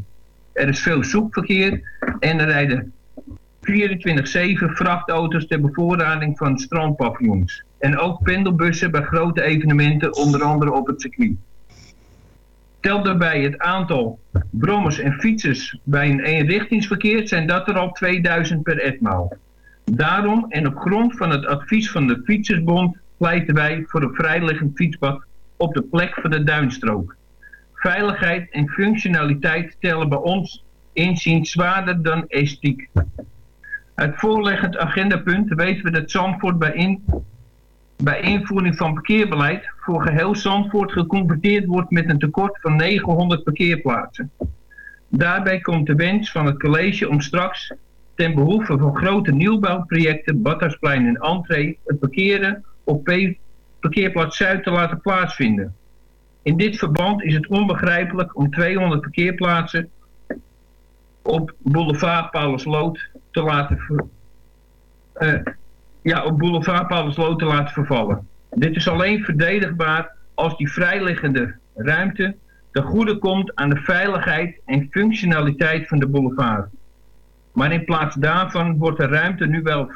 Speaker 6: Er is veel zoekverkeer en er rijden 24-7 vrachtauto's ter bevoorrading van strandpaviljoens. En ook pendelbussen bij grote evenementen, onder andere op het circuit. Tel daarbij het aantal brommers en fietsers bij een eenrichtingsverkeer zijn dat er al 2000 per etmaal. Daarom en op grond van het advies van de Fietsersbond pleiten wij voor een vrijliggend fietspad op de plek van de duinstrook. Veiligheid en functionaliteit tellen bij ons inziens zwaarder dan esthetiek. Uit voorleggend agendapunt weten we dat Zandvoort bij, in, bij invoering van parkeerbeleid voor geheel Zandvoort geconfronteerd wordt met een tekort van 900 parkeerplaatsen. Daarbij komt de wens van het college om straks ten behoeve van grote nieuwbouwprojecten Badhuisplein en Entree het parkeren op parkeerplaats Zuid te laten plaatsvinden. In dit verband is het onbegrijpelijk om 200 parkeerplaatsen op boulevard Paulusloot te laten uh, ja, op boulevard Paulusloot te laten vervallen. Dit is alleen verdedigbaar als die vrijliggende ruimte ten goede komt aan de veiligheid en functionaliteit van de boulevard. Maar in plaats daarvan wordt de ruimte nu wel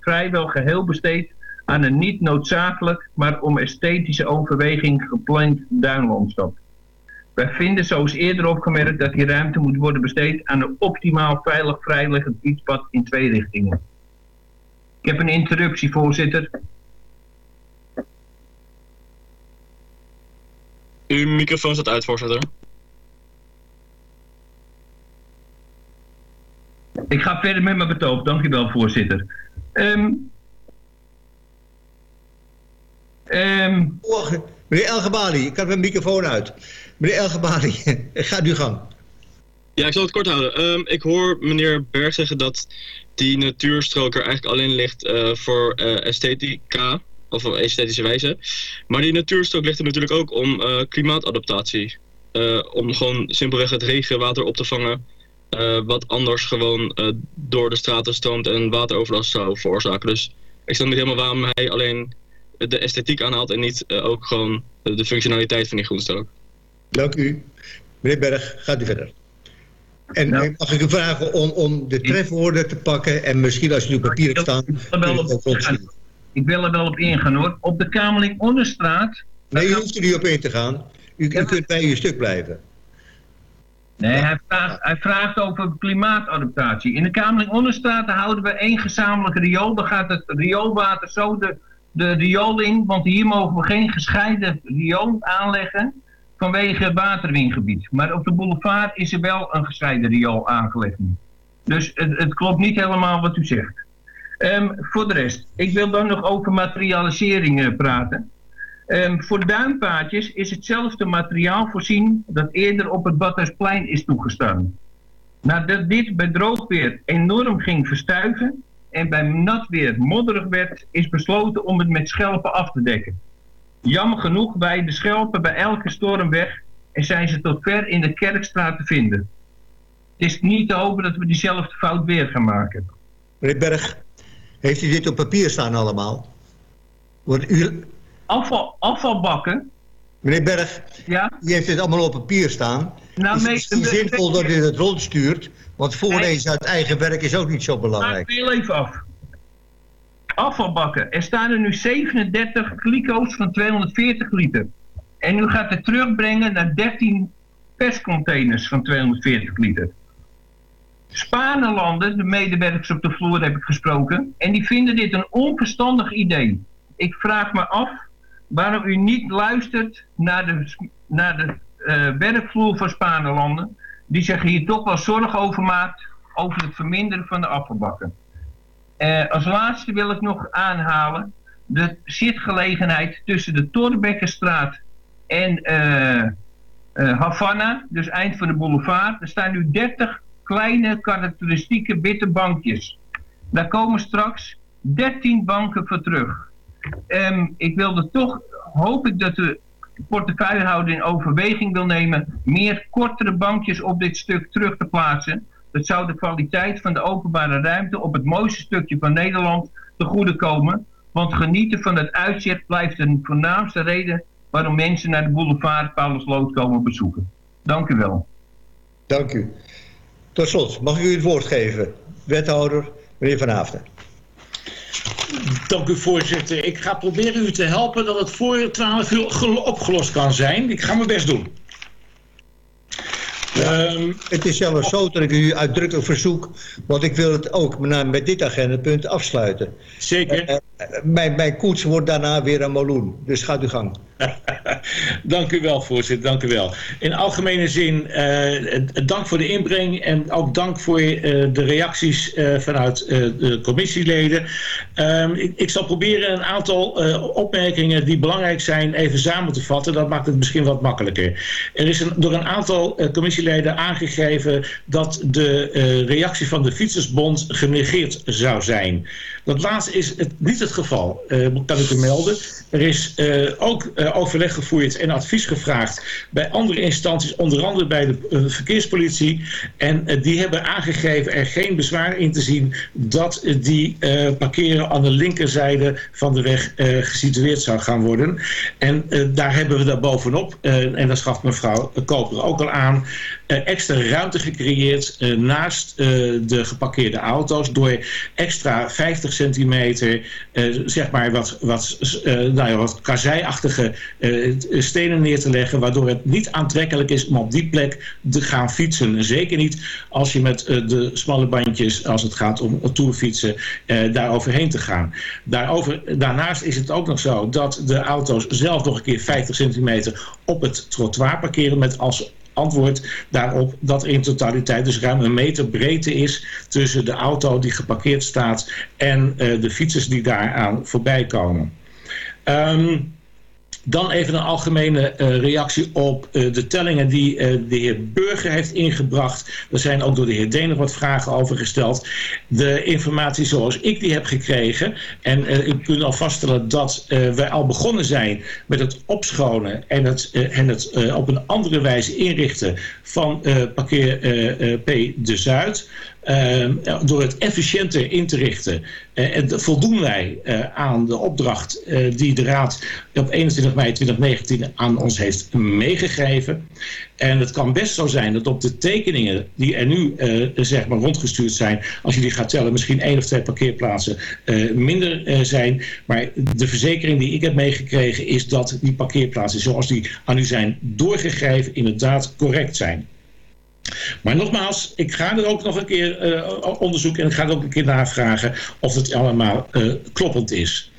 Speaker 6: vrijwel geheel besteed aan een niet noodzakelijk, maar om esthetische overweging gepland duinlandschap. Wij vinden, zoals eerder opgemerkt, dat die ruimte moet worden besteed aan een optimaal veilig vrijliggend fietspad in twee richtingen. Ik heb een interruptie, voorzitter.
Speaker 5: Uw microfoon staat uit, voorzitter.
Speaker 6: Ik ga verder met mijn betoog. Dank u wel, voorzitter. Um,
Speaker 2: um, meneer Elgebali, ik had mijn microfoon uit. Meneer Elgebali, ga nu gang.
Speaker 5: Ja, ik zal het kort houden. Um, ik hoor meneer Berg zeggen dat die natuurstrook er eigenlijk alleen ligt uh, voor uh, esthetica, of op esthetische wijze. Maar die natuurstrook ligt er natuurlijk ook om uh, klimaatadaptatie. om gewoon simpelweg het regenwater op te vangen uh, wat anders gewoon uh, door de straten stroomt en wateroverlast zou veroorzaken. Dus ik snap niet helemaal waarom hij alleen de esthetiek aanhaalt en niet uh, ook gewoon de functionaliteit van die groenstrook.
Speaker 2: Dank u. Meneer Berg, gaat u verder. En nou, mag ik u vragen om, om de trefwoorden te pakken en misschien als u op papier hebt staan...
Speaker 6: Ik wil er wel op ingaan hoor. Op de Kamerling Onderstraat...
Speaker 2: Nee, u hoeft er niet op in te gaan. U, u kunt bij uw stuk blijven.
Speaker 6: Nee, hij vraagt, hij vraagt over klimaatadaptatie. In de Kamerling Onderstraat houden we één gezamenlijk riool. Dan gaat het rioolwater zo de, de riool in. Want hier mogen we geen gescheiden riool aanleggen vanwege waterwingebied. Maar op de boulevard is er wel een gescheiden riool aangelegd. Dus het, het klopt niet helemaal wat u zegt. Um, voor de rest, ik wil dan nog over materialisering uh, praten. Um, voor duimpaadjes is hetzelfde materiaal voorzien dat eerder op het Badhuisplein is toegestaan. Nadat dit bij droog weer enorm ging verstuiven en bij nat weer modderig werd, is besloten om het met schelpen af te dekken. Jammer genoeg wij de schelpen bij elke storm weg en zijn ze tot ver in de Kerkstraat te vinden. Het is niet te hopen dat we diezelfde fout weer gaan maken.
Speaker 2: Meneer Berg, heeft u dit op papier staan allemaal? Want u,
Speaker 6: afval, afvalbakken.
Speaker 2: Meneer Berg, ja? u heeft dit allemaal op papier staan. Nou, is het zinvol dat u het rondstuurt? Want voorlezen uit eigen werk is ook niet zo belangrijk.
Speaker 6: Ik wil even af. Afvalbakken. Er staan er nu 37 kliko's van 240 liter. En u gaat het terugbrengen naar 13 perscontainers van 240 liter. Spanelanden, de medewerkers op de vloer heb ik gesproken, en die vinden dit een onverstandig idee. Ik vraag me af waarom u niet luistert naar de, naar de uh, werkvloer van Spanelanden, die zich hier toch wel zorgen over maakt over het verminderen van de afvalbakken. Uh, als laatste wil ik nog aanhalen de zitgelegenheid tussen de Torbekkenstraat en uh, Havana, dus eind van de boulevard. Er staan nu 30 kleine karakteristieke witte bankjes. Daar komen straks 13 banken voor terug. Um, ik wilde toch, hoop ik dat de portefeuillehouder in overweging wil nemen... meer kortere bankjes op dit stuk terug te plaatsen. Dat zou de kwaliteit van de openbare ruimte op het mooiste stukje van Nederland te goede komen. Want genieten van het uitzicht blijft een voornaamste reden waarom mensen naar de boulevard Paulusloot komen bezoeken. Dank u wel.
Speaker 2: Dank u. Tot slot, mag ik u het woord geven? Wethouder, meneer Van Haften.
Speaker 14: Dank u voorzitter. Ik ga proberen u te helpen dat het voor 12 uur opgelost kan zijn. Ik ga mijn best doen.
Speaker 2: Um, het is zelfs zo dat ik u uitdrukkelijk verzoek, want ik wil het ook met dit agendapunt afsluiten.
Speaker 14: Zeker. Uh,
Speaker 2: mijn, mijn koets wordt daarna weer een meloen, dus gaat u gang.
Speaker 14: dank u wel, voorzitter. Dank u wel. In algemene zin, uh, dank voor de inbreng en ook dank voor uh, de reacties vanuit de commissieleden. Ehm, ik, ik, zal proberen een aantal opmerkingen die belangrijk zijn even samen te vatten. Dat maakt het misschien wat makkelijker. Er is een, door een aantal commissieleden aangegeven dat de reactie van de Fietsersbond genegeerd zou zijn. Dat laatste is het, niet het geval, kan ik u melden. Er is ook overleg gevoerd en advies gevraagd bij andere instanties, onder andere bij de uh, verkeerspolitie. En uh, die hebben aangegeven er geen bezwaar in te zien dat uh, die parkeren aan de linkerzijde van de weg gesitueerd zou gaan worden. En daar hebben we daar bovenop, en dat gaf mevrouw Koper ook al aan, extra ruimte gecreëerd naast de geparkeerde auto's door extra 50 centimeter, zeg maar wat, wat, nou uh, stenen neer te leggen... waardoor het niet aantrekkelijk is om op die plek te gaan fietsen. Zeker niet als je met de smalle bandjes, als het gaat om toerfietsen, daar overheen te gaan. Daarover, daarnaast is het ook nog zo dat de auto's zelf nog een keer 50 centimeter op het trottoir parkeren... met als antwoord daarop dat in totaliteit dus ruim een meter breedte is tussen de auto die geparkeerd staat en uh, de fietsers die daaraan voorbij komen. Um, dan even een algemene uh, reactie op uh, de tellingen die uh, de heer Burger heeft ingebracht. Er zijn ook door de heer Deen wat vragen over gesteld. De informatie zoals ik die heb gekregen. En u kunt al vaststellen dat wij al begonnen zijn met het opschonen en het, en het op een andere wijze inrichten van parkeer P de Zuid. Uh, door het efficiënter in te richten uh, en voldoen wij uh, aan de opdracht die de Raad op 21 mei 2019 aan ons heeft meegegeven. En het kan best zo zijn dat op de tekeningen die er nu zeg maar rondgestuurd zijn, als je die gaat tellen, misschien één of twee parkeerplaatsen minder zijn. Maar de verzekering die ik heb meegekregen is dat die parkeerplaatsen zoals die aan u zijn doorgegeven inderdaad correct zijn. Maar nogmaals, ik ga er ook nog een keer uh, onderzoeken en ik ga er ook een keer navragen of het allemaal uh, kloppend is.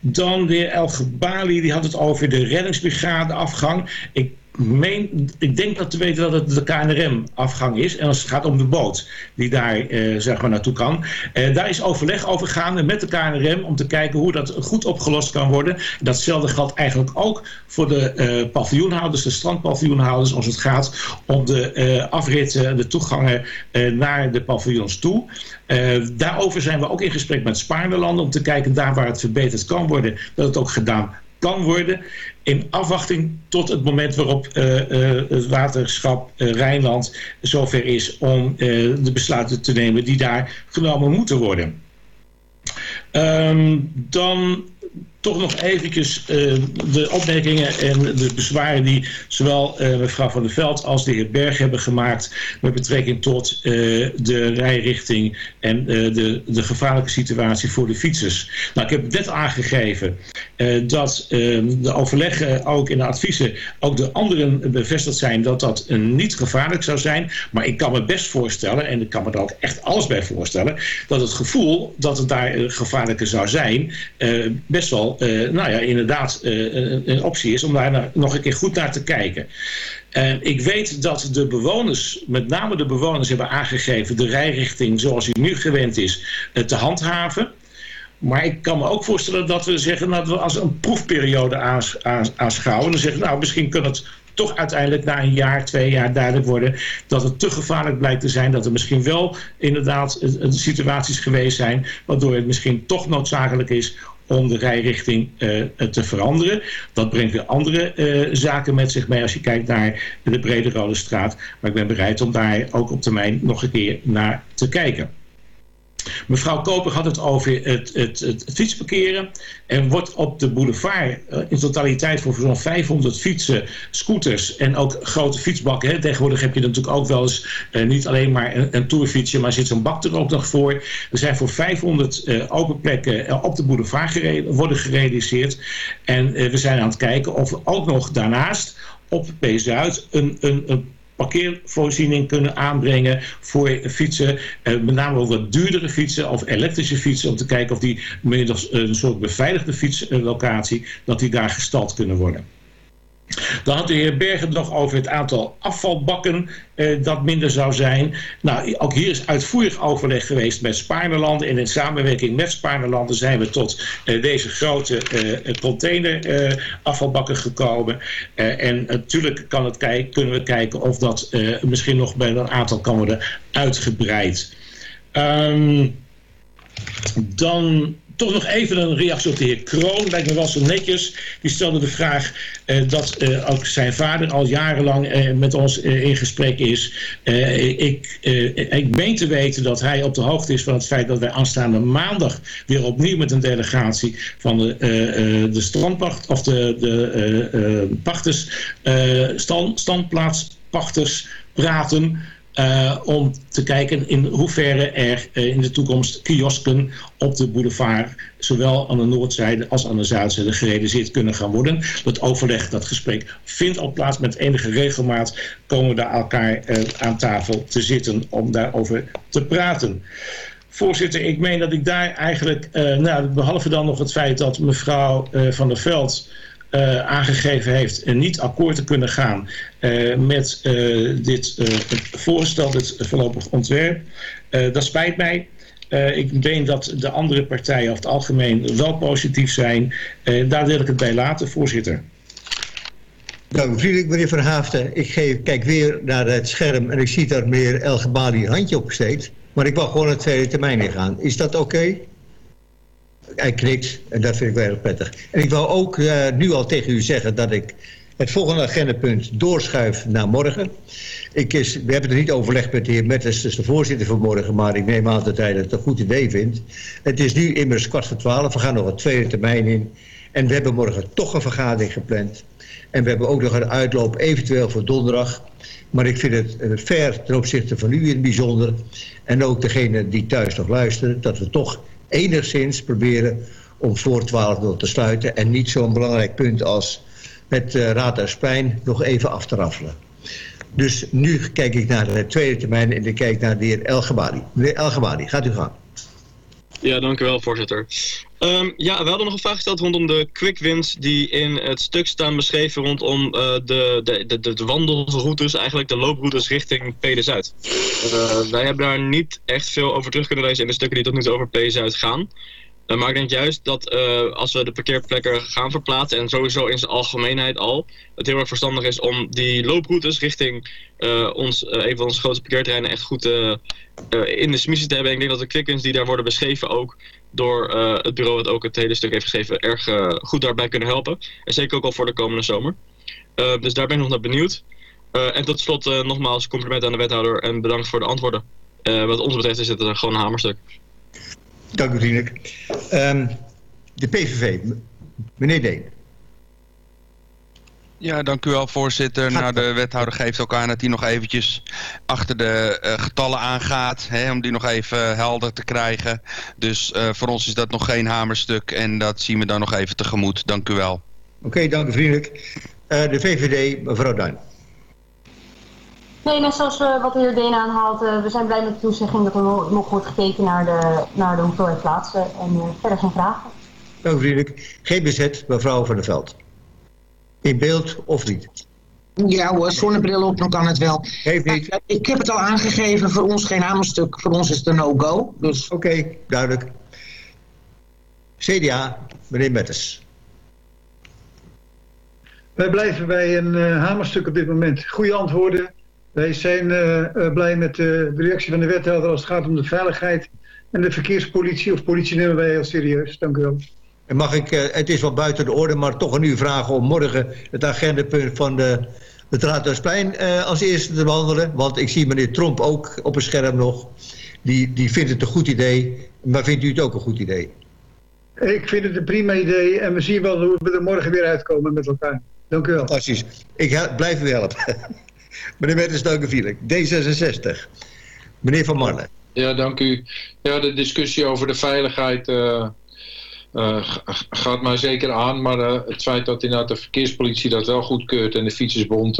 Speaker 14: Dan de heer El Gebali, die had het over de reddingsbrigade afgang. Ik ik denk dat te weten dat het de KNRM-afgang is. En als het gaat om de boot die daar uh, zeg maar naartoe kan. Uh, daar is overleg over gaande met de KNRM om te kijken hoe dat goed opgelost kan worden. Datzelfde geldt eigenlijk ook voor de uh, paviljoenhouders, de strandpaviljoenhouders, als het gaat om de afritten, de toegangen naar de paviljoens toe. daarover zijn we ook in gesprek met Spaarnelanden om te kijken daar waar het verbeterd kan worden, dat het ook gedaan kan worden in afwachting tot het moment waarop uh, uh, het waterschap uh, Rijnland zover is om de besluiten te nemen die daar genomen moeten worden. Um, dan toch nog eventjes de opmerkingen en de bezwaren die zowel mevrouw Van der Veld als de heer Berg hebben gemaakt met betrekking tot de rijrichting en de, de gevaarlijke situatie voor de fietsers. Nou, ik heb net aangegeven dat ehm, de overleggen ook in de adviezen ook de anderen bevestigd zijn dat dat niet gevaarlijk zou zijn. Maar ik kan me best voorstellen, en ik kan me er ook echt alles bij voorstellen, dat het gevoel dat het daar gevaarlijker zou zijn best wel nou ja, inderdaad een optie is om daar nog een keer goed naar te kijken. En ik weet dat de bewoners, met name de bewoners, hebben aangegeven de rijrichting zoals die nu gewend is te handhaven. Maar ik kan me ook voorstellen dat we zeggen dat we als een proefperiode aanschouwen. Dan zeggen nou misschien kan het toch uiteindelijk na een jaar, twee jaar duidelijk worden dat het te gevaarlijk blijkt te zijn. Dat er misschien wel inderdaad situaties geweest zijn waardoor het misschien toch noodzakelijk is om de rijrichting te veranderen. Dat brengt weer andere zaken met zich mee als je kijkt naar de Brede Rode Straat. Maar ik ben bereid om daar ook op termijn nog een keer naar te kijken. Mevrouw Koper had het over het, het, het, fietsparkeren. En wordt op de boulevard uh, in totaliteit voor zo'n 500 fietsen, scooters en ook grote fietsbakken. Hè. Tegenwoordig heb je natuurlijk ook wel eens uh, niet alleen maar een, een tourfietsje, maar zit zo'n bak er ook nog voor. Er zijn voor 500 uh, open plekken op de boulevard gereden, worden gerealiseerd. En we zijn aan het kijken of we ook nog daarnaast op P-Zuid een, een, een parkeervoorziening kunnen aanbrengen voor fietsen. Eh, met name ook wat duurdere fietsen of elektrische fietsen. Om te kijken of die middels een soort beveiligde fietslocatie, dat die daar gestald kunnen worden. Dan had de heer Bergen nog over het aantal afvalbakken eh, dat minder zou zijn. Nou, ook hier is uitvoerig overleg geweest met Spaarnerlanden. En in samenwerking met Spaarnerlanden zijn we tot eh, deze grote eh, container eh, gekomen. Eh, en natuurlijk kan het kunnen we kijken of dat eh, misschien nog bij een aantal kan worden uitgebreid. Um, dan toch nog even een reactie op de heer Kroon. Lijkt me wel zo netjes. Die stelde de vraag uh, dat uh, ook zijn vader al jarenlang uh, met ons in gesprek is. ik, ik meen te weten dat hij op de hoogte is van het feit dat wij aanstaande maandag weer opnieuw met een delegatie van de, de strandpacht of de, de pachters, stand, standplaatspachters praten. Uh, om te kijken in hoeverre er uh, in de toekomst kiosken op de boulevard, zowel aan de noordzijde als aan de zuidzijde, gerealiseerd kunnen gaan worden. Dat overleg, dat gesprek vindt al plaats met enige regelmaat. Komen we daar elkaar uh, aan tafel te zitten om daarover te praten. Voorzitter, ik meen dat ik daar eigenlijk, nou, behalve dan nog het feit dat mevrouw Van der Veld uh, aangegeven heeft niet akkoord te kunnen gaan uh, met uh, dit voorstel, dit voorlopig ontwerp. dat spijt mij. ik denk dat de andere partijen over het algemeen wel positief zijn. daar wil ik het bij laten, voorzitter.
Speaker 2: Dank vriendelijk, meneer Verhaafden. Ik geef, kijk weer naar het scherm en ik zie daar meer El Gebali een handje opgesteekt. Maar ik wil gewoon het tweede termijn ingaan. Is dat oké? Hij knikt en dat vind ik wel heel prettig. En ik wil ook uh, nu al tegen u zeggen dat ik het volgende agendapunt doorschuif naar morgen. Ik is, we hebben het niet overlegd met de heer Metters, dus de voorzitter van morgen, maar ik neem aan dat hij het een goed idee vindt. Het is nu immers kwart voor twaalf, we gaan nog een tweede termijn in. En we hebben morgen toch een vergadering gepland. En we hebben ook nog een uitloop eventueel voor donderdag. Maar ik vind het uh, fair ten opzichte van u in het bijzonder. En ook degene die thuis nog luisteren, dat we toch enigszins proberen om voor 12 te sluiten... en niet zo'n belangrijk punt als met uh, en Spijn nog even af te raffelen. Dus nu kijk ik naar de tweede termijn en ik kijk naar de heer Elgebali. Meneer Elgebali, gaat u gaan.
Speaker 5: Ja, dank u wel, voorzitter. Um, ja, we hadden nog een vraag gesteld rondom de quick wins die in het stuk staan beschreven rondom uh, de, de, de, de, wandelroutes, eigenlijk de looproutes richting P-Zuid. Uh, wij hebben daar niet echt veel over terug kunnen lezen in de stukken die tot nu toe over P-Zuid gaan. Uh, maar ik denk juist dat uh, als we de parkeerplekken gaan verplaatsen en sowieso in zijn algemeenheid al, het heel erg verstandig is om die looproutes richting uh, ons, een van onze grote parkeerterreinen echt goed in de smissie te hebben. En ik denk dat de quickens die daar worden beschreven ook door het bureau dat ook het hele stuk heeft geschreven erg goed daarbij kunnen helpen. En zeker ook al voor de komende zomer. dus daar ben ik nog naar benieuwd. en tot slot nogmaals compliment aan de wethouder en bedankt voor de antwoorden. wat ons betreft is het gewoon een hamerstuk.
Speaker 2: Dank u vriendelijk. Um, de PVV, meneer Deen.
Speaker 3: Ja, dank u wel voorzitter. Nou, de wethouder geeft ook aan dat hij nog eventjes achter de uh, getallen aangaat. Hè, om die nog even helder te krijgen. Dus uh, voor ons is dat nog geen hamerstuk en dat zien we dan nog even tegemoet. Dank u wel.
Speaker 2: Oké, okay, dank u vriendelijk. Uh, de VVD, mevrouw Duin.
Speaker 9: Nee, net zoals uh, wat de heer Deen aanhaalt, uh, we zijn blij met de toezegging dat er nog wordt gekeken naar de, naar de hoeveelheid plaatsen. En uh, verder geen vragen.
Speaker 2: Dank vriendelijk. GBZ, mevrouw Van der Veld. In beeld of niet?
Speaker 10: Ja hoor, zonnebril op, dan kan het wel.
Speaker 2: Geef niet.
Speaker 10: Ik heb het al aangegeven, voor ons geen hamerstuk. Voor ons is het een no-go. Dus...
Speaker 2: Oké, okay, duidelijk. CDA, meneer Metters.
Speaker 11: Wij blijven bij een uh, hamerstuk op dit moment. Goede antwoorden, wij zijn uh, blij met de reactie van de wethouder als het gaat om de veiligheid. En de verkeerspolitie of politie nemen wij heel serieus. Dank u wel.
Speaker 2: En mag ik, het is wel buiten de orde, maar toch een u vragen om morgen het agendapunt van de, het Raadhuisplein als eerste te behandelen. Want ik zie meneer Tromp ook op het scherm nog. Die, die vindt het een goed idee. Maar vindt u het ook een goed idee?
Speaker 11: Ik vind het een prima idee en we zien wel hoe we er morgen weer uitkomen met elkaar. Dank u wel.
Speaker 2: Fantastisch. Ik blijf u helpen. Meneer vriendelijk. D66. Meneer Van Marlen.
Speaker 12: Ja, dank u. Ja, de discussie over de veiligheid uh, uh, gaat mij zeker aan. Maar uh, het feit dat inderdaad de verkeerspolitie dat wel goedkeurt en de Fietsersbond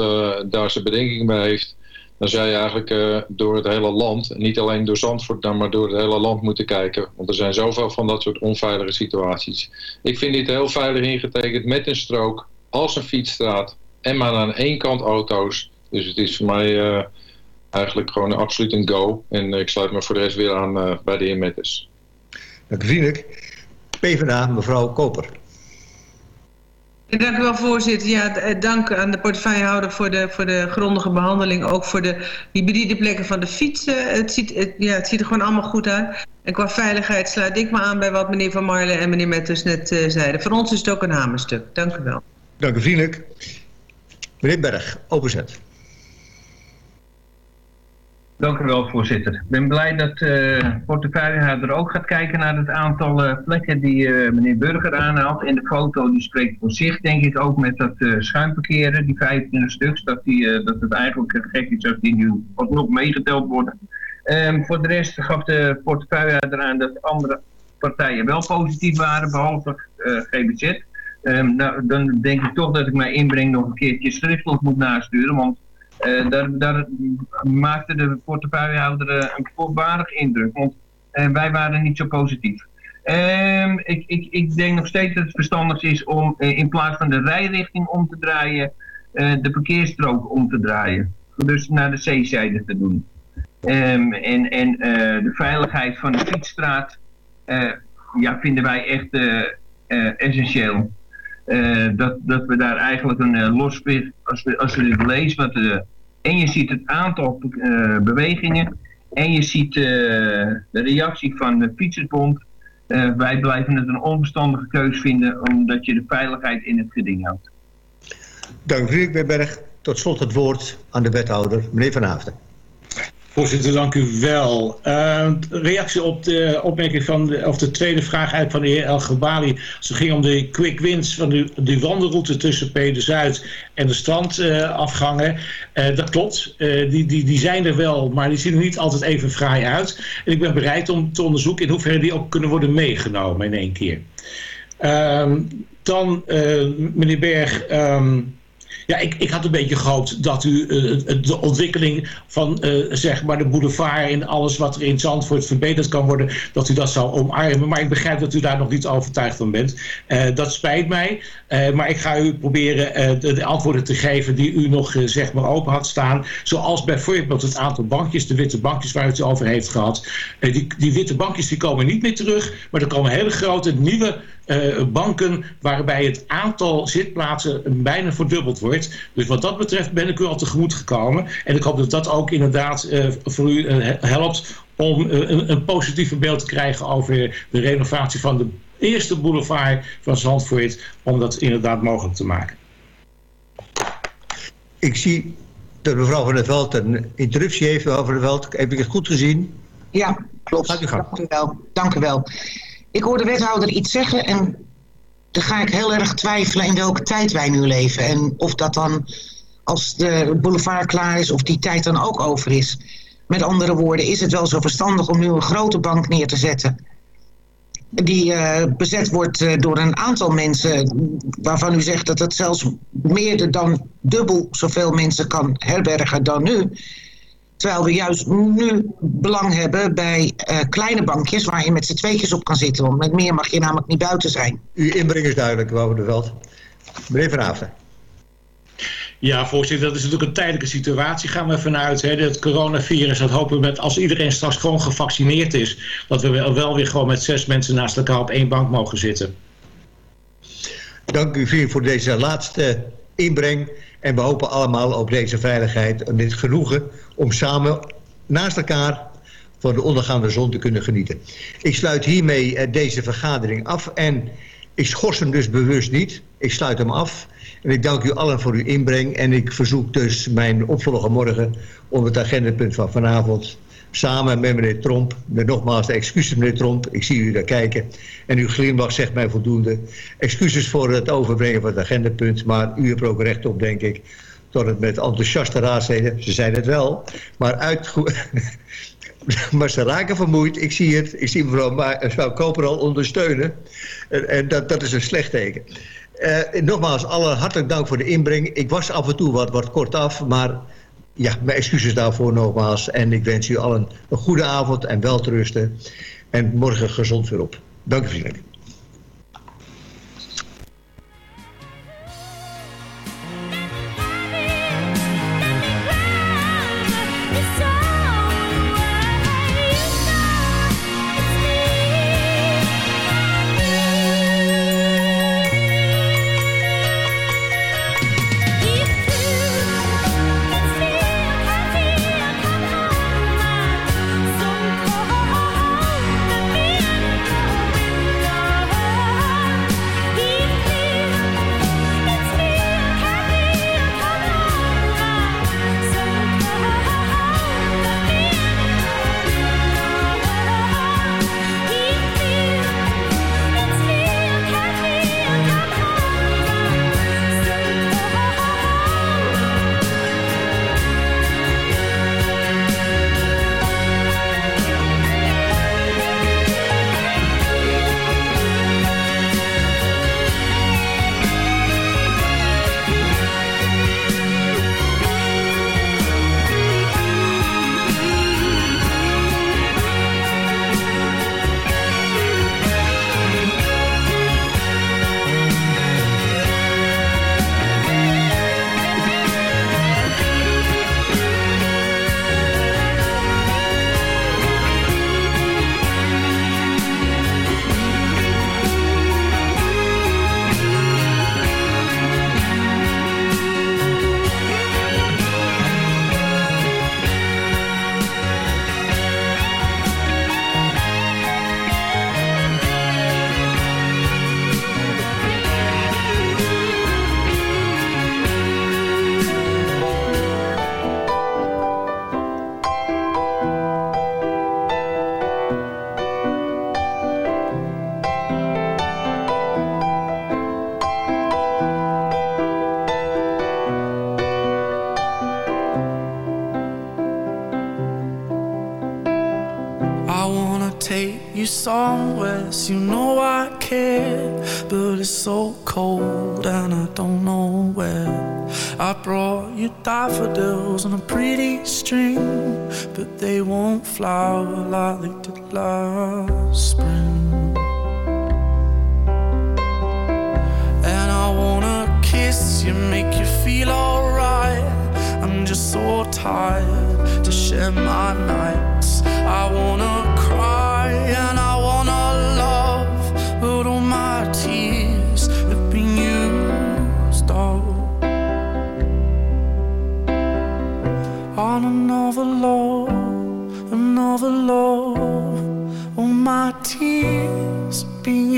Speaker 12: daar zijn bedenking bij heeft... dan zou je eigenlijk door het hele land, niet alleen door Zandvoort, maar door het hele land moeten kijken. Want er zijn zoveel van dat soort onveilige situaties. Ik vind dit heel veilig ingetekend met een strook, als een fietsstraat en maar aan één kant auto's. Dus het is voor mij uh, eigenlijk gewoon absoluut een go. En ik sluit me voor de rest weer aan uh, bij de heer Metters.
Speaker 2: Dank u vriendelijk. PvdA, mevrouw Koper.
Speaker 13: Dank u wel, voorzitter. Ja, dank aan de portefeuillehouder voor de, voor de grondige behandeling. Ook voor de hybride plekken van de fietsen. Het ziet, het, ja, het ziet er gewoon allemaal goed uit. En qua veiligheid sluit ik me aan bij wat meneer Van Marlen en meneer Metters net uh, zeiden. Voor ons is het ook een hamerstuk. Dank u wel.
Speaker 2: Dank u vriendelijk. Meneer Berg, openzet.
Speaker 6: Dank u wel, voorzitter. Ik ben blij dat de uh, portefeuillehouder ook gaat kijken naar het aantal uh, plekken die uh, meneer Burger aanhaalt. En de foto die spreekt voor zich, denk ik, ook met dat schuimparkeren, die 25 stuks, dat, die, dat het eigenlijk gek is als die nu nog meegeteld worden. Um, voor de rest gaf de portefeuillehouder aan dat andere partijen wel positief waren, behalve GBZ. Um, nou, dan denk ik toch dat ik mijn inbreng nog een keertje schriftelijk moet nasturen, want uh, daar, daar, maakte de portefeuillehouder uh, een voorbarig indruk, want uh, wij waren niet zo positief. Um, ik, ik, ik denk nog steeds dat het verstandig is om in plaats van de rijrichting om te draaien, de parkeerstrook om te draaien. Dus naar de zeezijde te doen. Um, en en de veiligheid van de fietsstraat ja, vinden wij echt essentieel. Uh, dat, dat we daar eigenlijk een uh, los als we, als we dit lezen, wat uh, en je ziet het aantal bewegingen en je ziet de reactie van de Fietsersbond. wij blijven het een onverstandige keus vinden omdat je de veiligheid in het geding houdt.
Speaker 2: Dank u, Berg. Tot slot het woord aan de wethouder, meneer Van Haafden.
Speaker 14: Voorzitter, dank u wel. Uh, reactie op de opmerking van de, of de tweede vraag uit van de heer El Gebali. Het ging om de quick wins van de, de wandelroute tussen Peder-Zuid en de strandafgangen. Uh, uh, dat klopt, die, die, die zijn er wel, maar die zien er niet altijd even fraai uit. En ik ben bereid om te onderzoeken in hoeverre die ook kunnen worden meegenomen in één keer. Ehm, dan, meneer Berg... Um, ja, ik, ik had een beetje gehoopt dat u uh, de ontwikkeling van uh, zeg maar de boulevard en alles wat er in Zandvoort verbeterd kan worden, dat u dat zou omarmen. Maar ik begrijp dat u daar nog niet overtuigd van bent. Uh, dat spijt mij. maar ik ga u proberen de, de, antwoorden te geven die u nog zeg maar open had staan. Zoals bijvoorbeeld het aantal bankjes, de witte bankjes waar u het over heeft gehad. die, die witte bankjes die komen niet meer terug, maar er komen hele grote nieuwe uh, banken waarbij het aantal zitplaatsen bijna verdubbeld wordt. Dus wat dat betreft ben ik u al tegemoet gekomen. En ik hoop dat dat ook inderdaad uh, voor u uh, helpt om een, een positiever beeld te krijgen over de renovatie van de eerste boulevard van Zandvoort. Om dat inderdaad mogelijk te maken.
Speaker 2: Ik zie dat mevrouw van der Veld een interruptie heeft. Mevrouw van der Veld, heb ik het goed gezien?
Speaker 10: Ja, klopt. Dank u wel. Dank u wel. Ik hoor de wethouder iets zeggen en dan ga ik heel erg twijfelen in welke tijd wij nu leven. En of dat dan, als de boulevard klaar is, of die tijd dan ook over is. Met andere woorden, is het wel zo verstandig om nu een grote bank neer te zetten... die uh, bezet wordt uh, door een aantal mensen... waarvan u zegt dat het zelfs meer dan dubbel zoveel mensen kan herbergen dan nu... Terwijl we juist nu belang hebben bij uh, kleine bankjes waar je met z'n tweetjes op kan zitten. Want met meer mag je namelijk niet buiten zijn.
Speaker 2: Uw inbreng is duidelijk, mevrouw de Veld. Meneer Van.
Speaker 14: Ja, voorzitter, dat is natuurlijk een tijdelijke situatie, gaan we vanuit. Hè, het coronavirus, dat hopen we met, als iedereen straks gewoon gevaccineerd is... dat we wel weer gewoon met zes mensen naast elkaar op één bank mogen zitten.
Speaker 2: Dank u voor deze laatste inbreng. En we hopen allemaal op deze veiligheid en dit genoegen om samen naast elkaar van de ondergaande zon te kunnen genieten. Ik sluit hiermee deze vergadering af en Ik schors hem dus bewust niet. Ik sluit hem af. En ik dank u allen voor uw inbreng. En ik verzoek dus mijn opvolger morgen onder het agendapunt van vanavond... samen met meneer Tromp, met nogmaals de excuses meneer Tromp. Ik zie u daar kijken. En uw glimlach zegt mij voldoende. Excuses voor het overbrengen van het agendapunt. Maar u hebt er ook recht op, denk ik tot het met enthousiaste raadsleden, ze zijn het wel, maar, uit, maar ze raken vermoeid. Ik zie het, ik zie mevrouw, mevrouw Koper al ondersteunen. En, en dat, dat is een slecht teken. Uh, nogmaals, alle hartelijk dank voor de inbreng. Ik was af en toe wat, wat kort af, maar ja, mijn excuses daarvoor nogmaals. En ik wens u allen een goede avond en welterusten. En morgen gezond weer op. Dank u vriendelijk.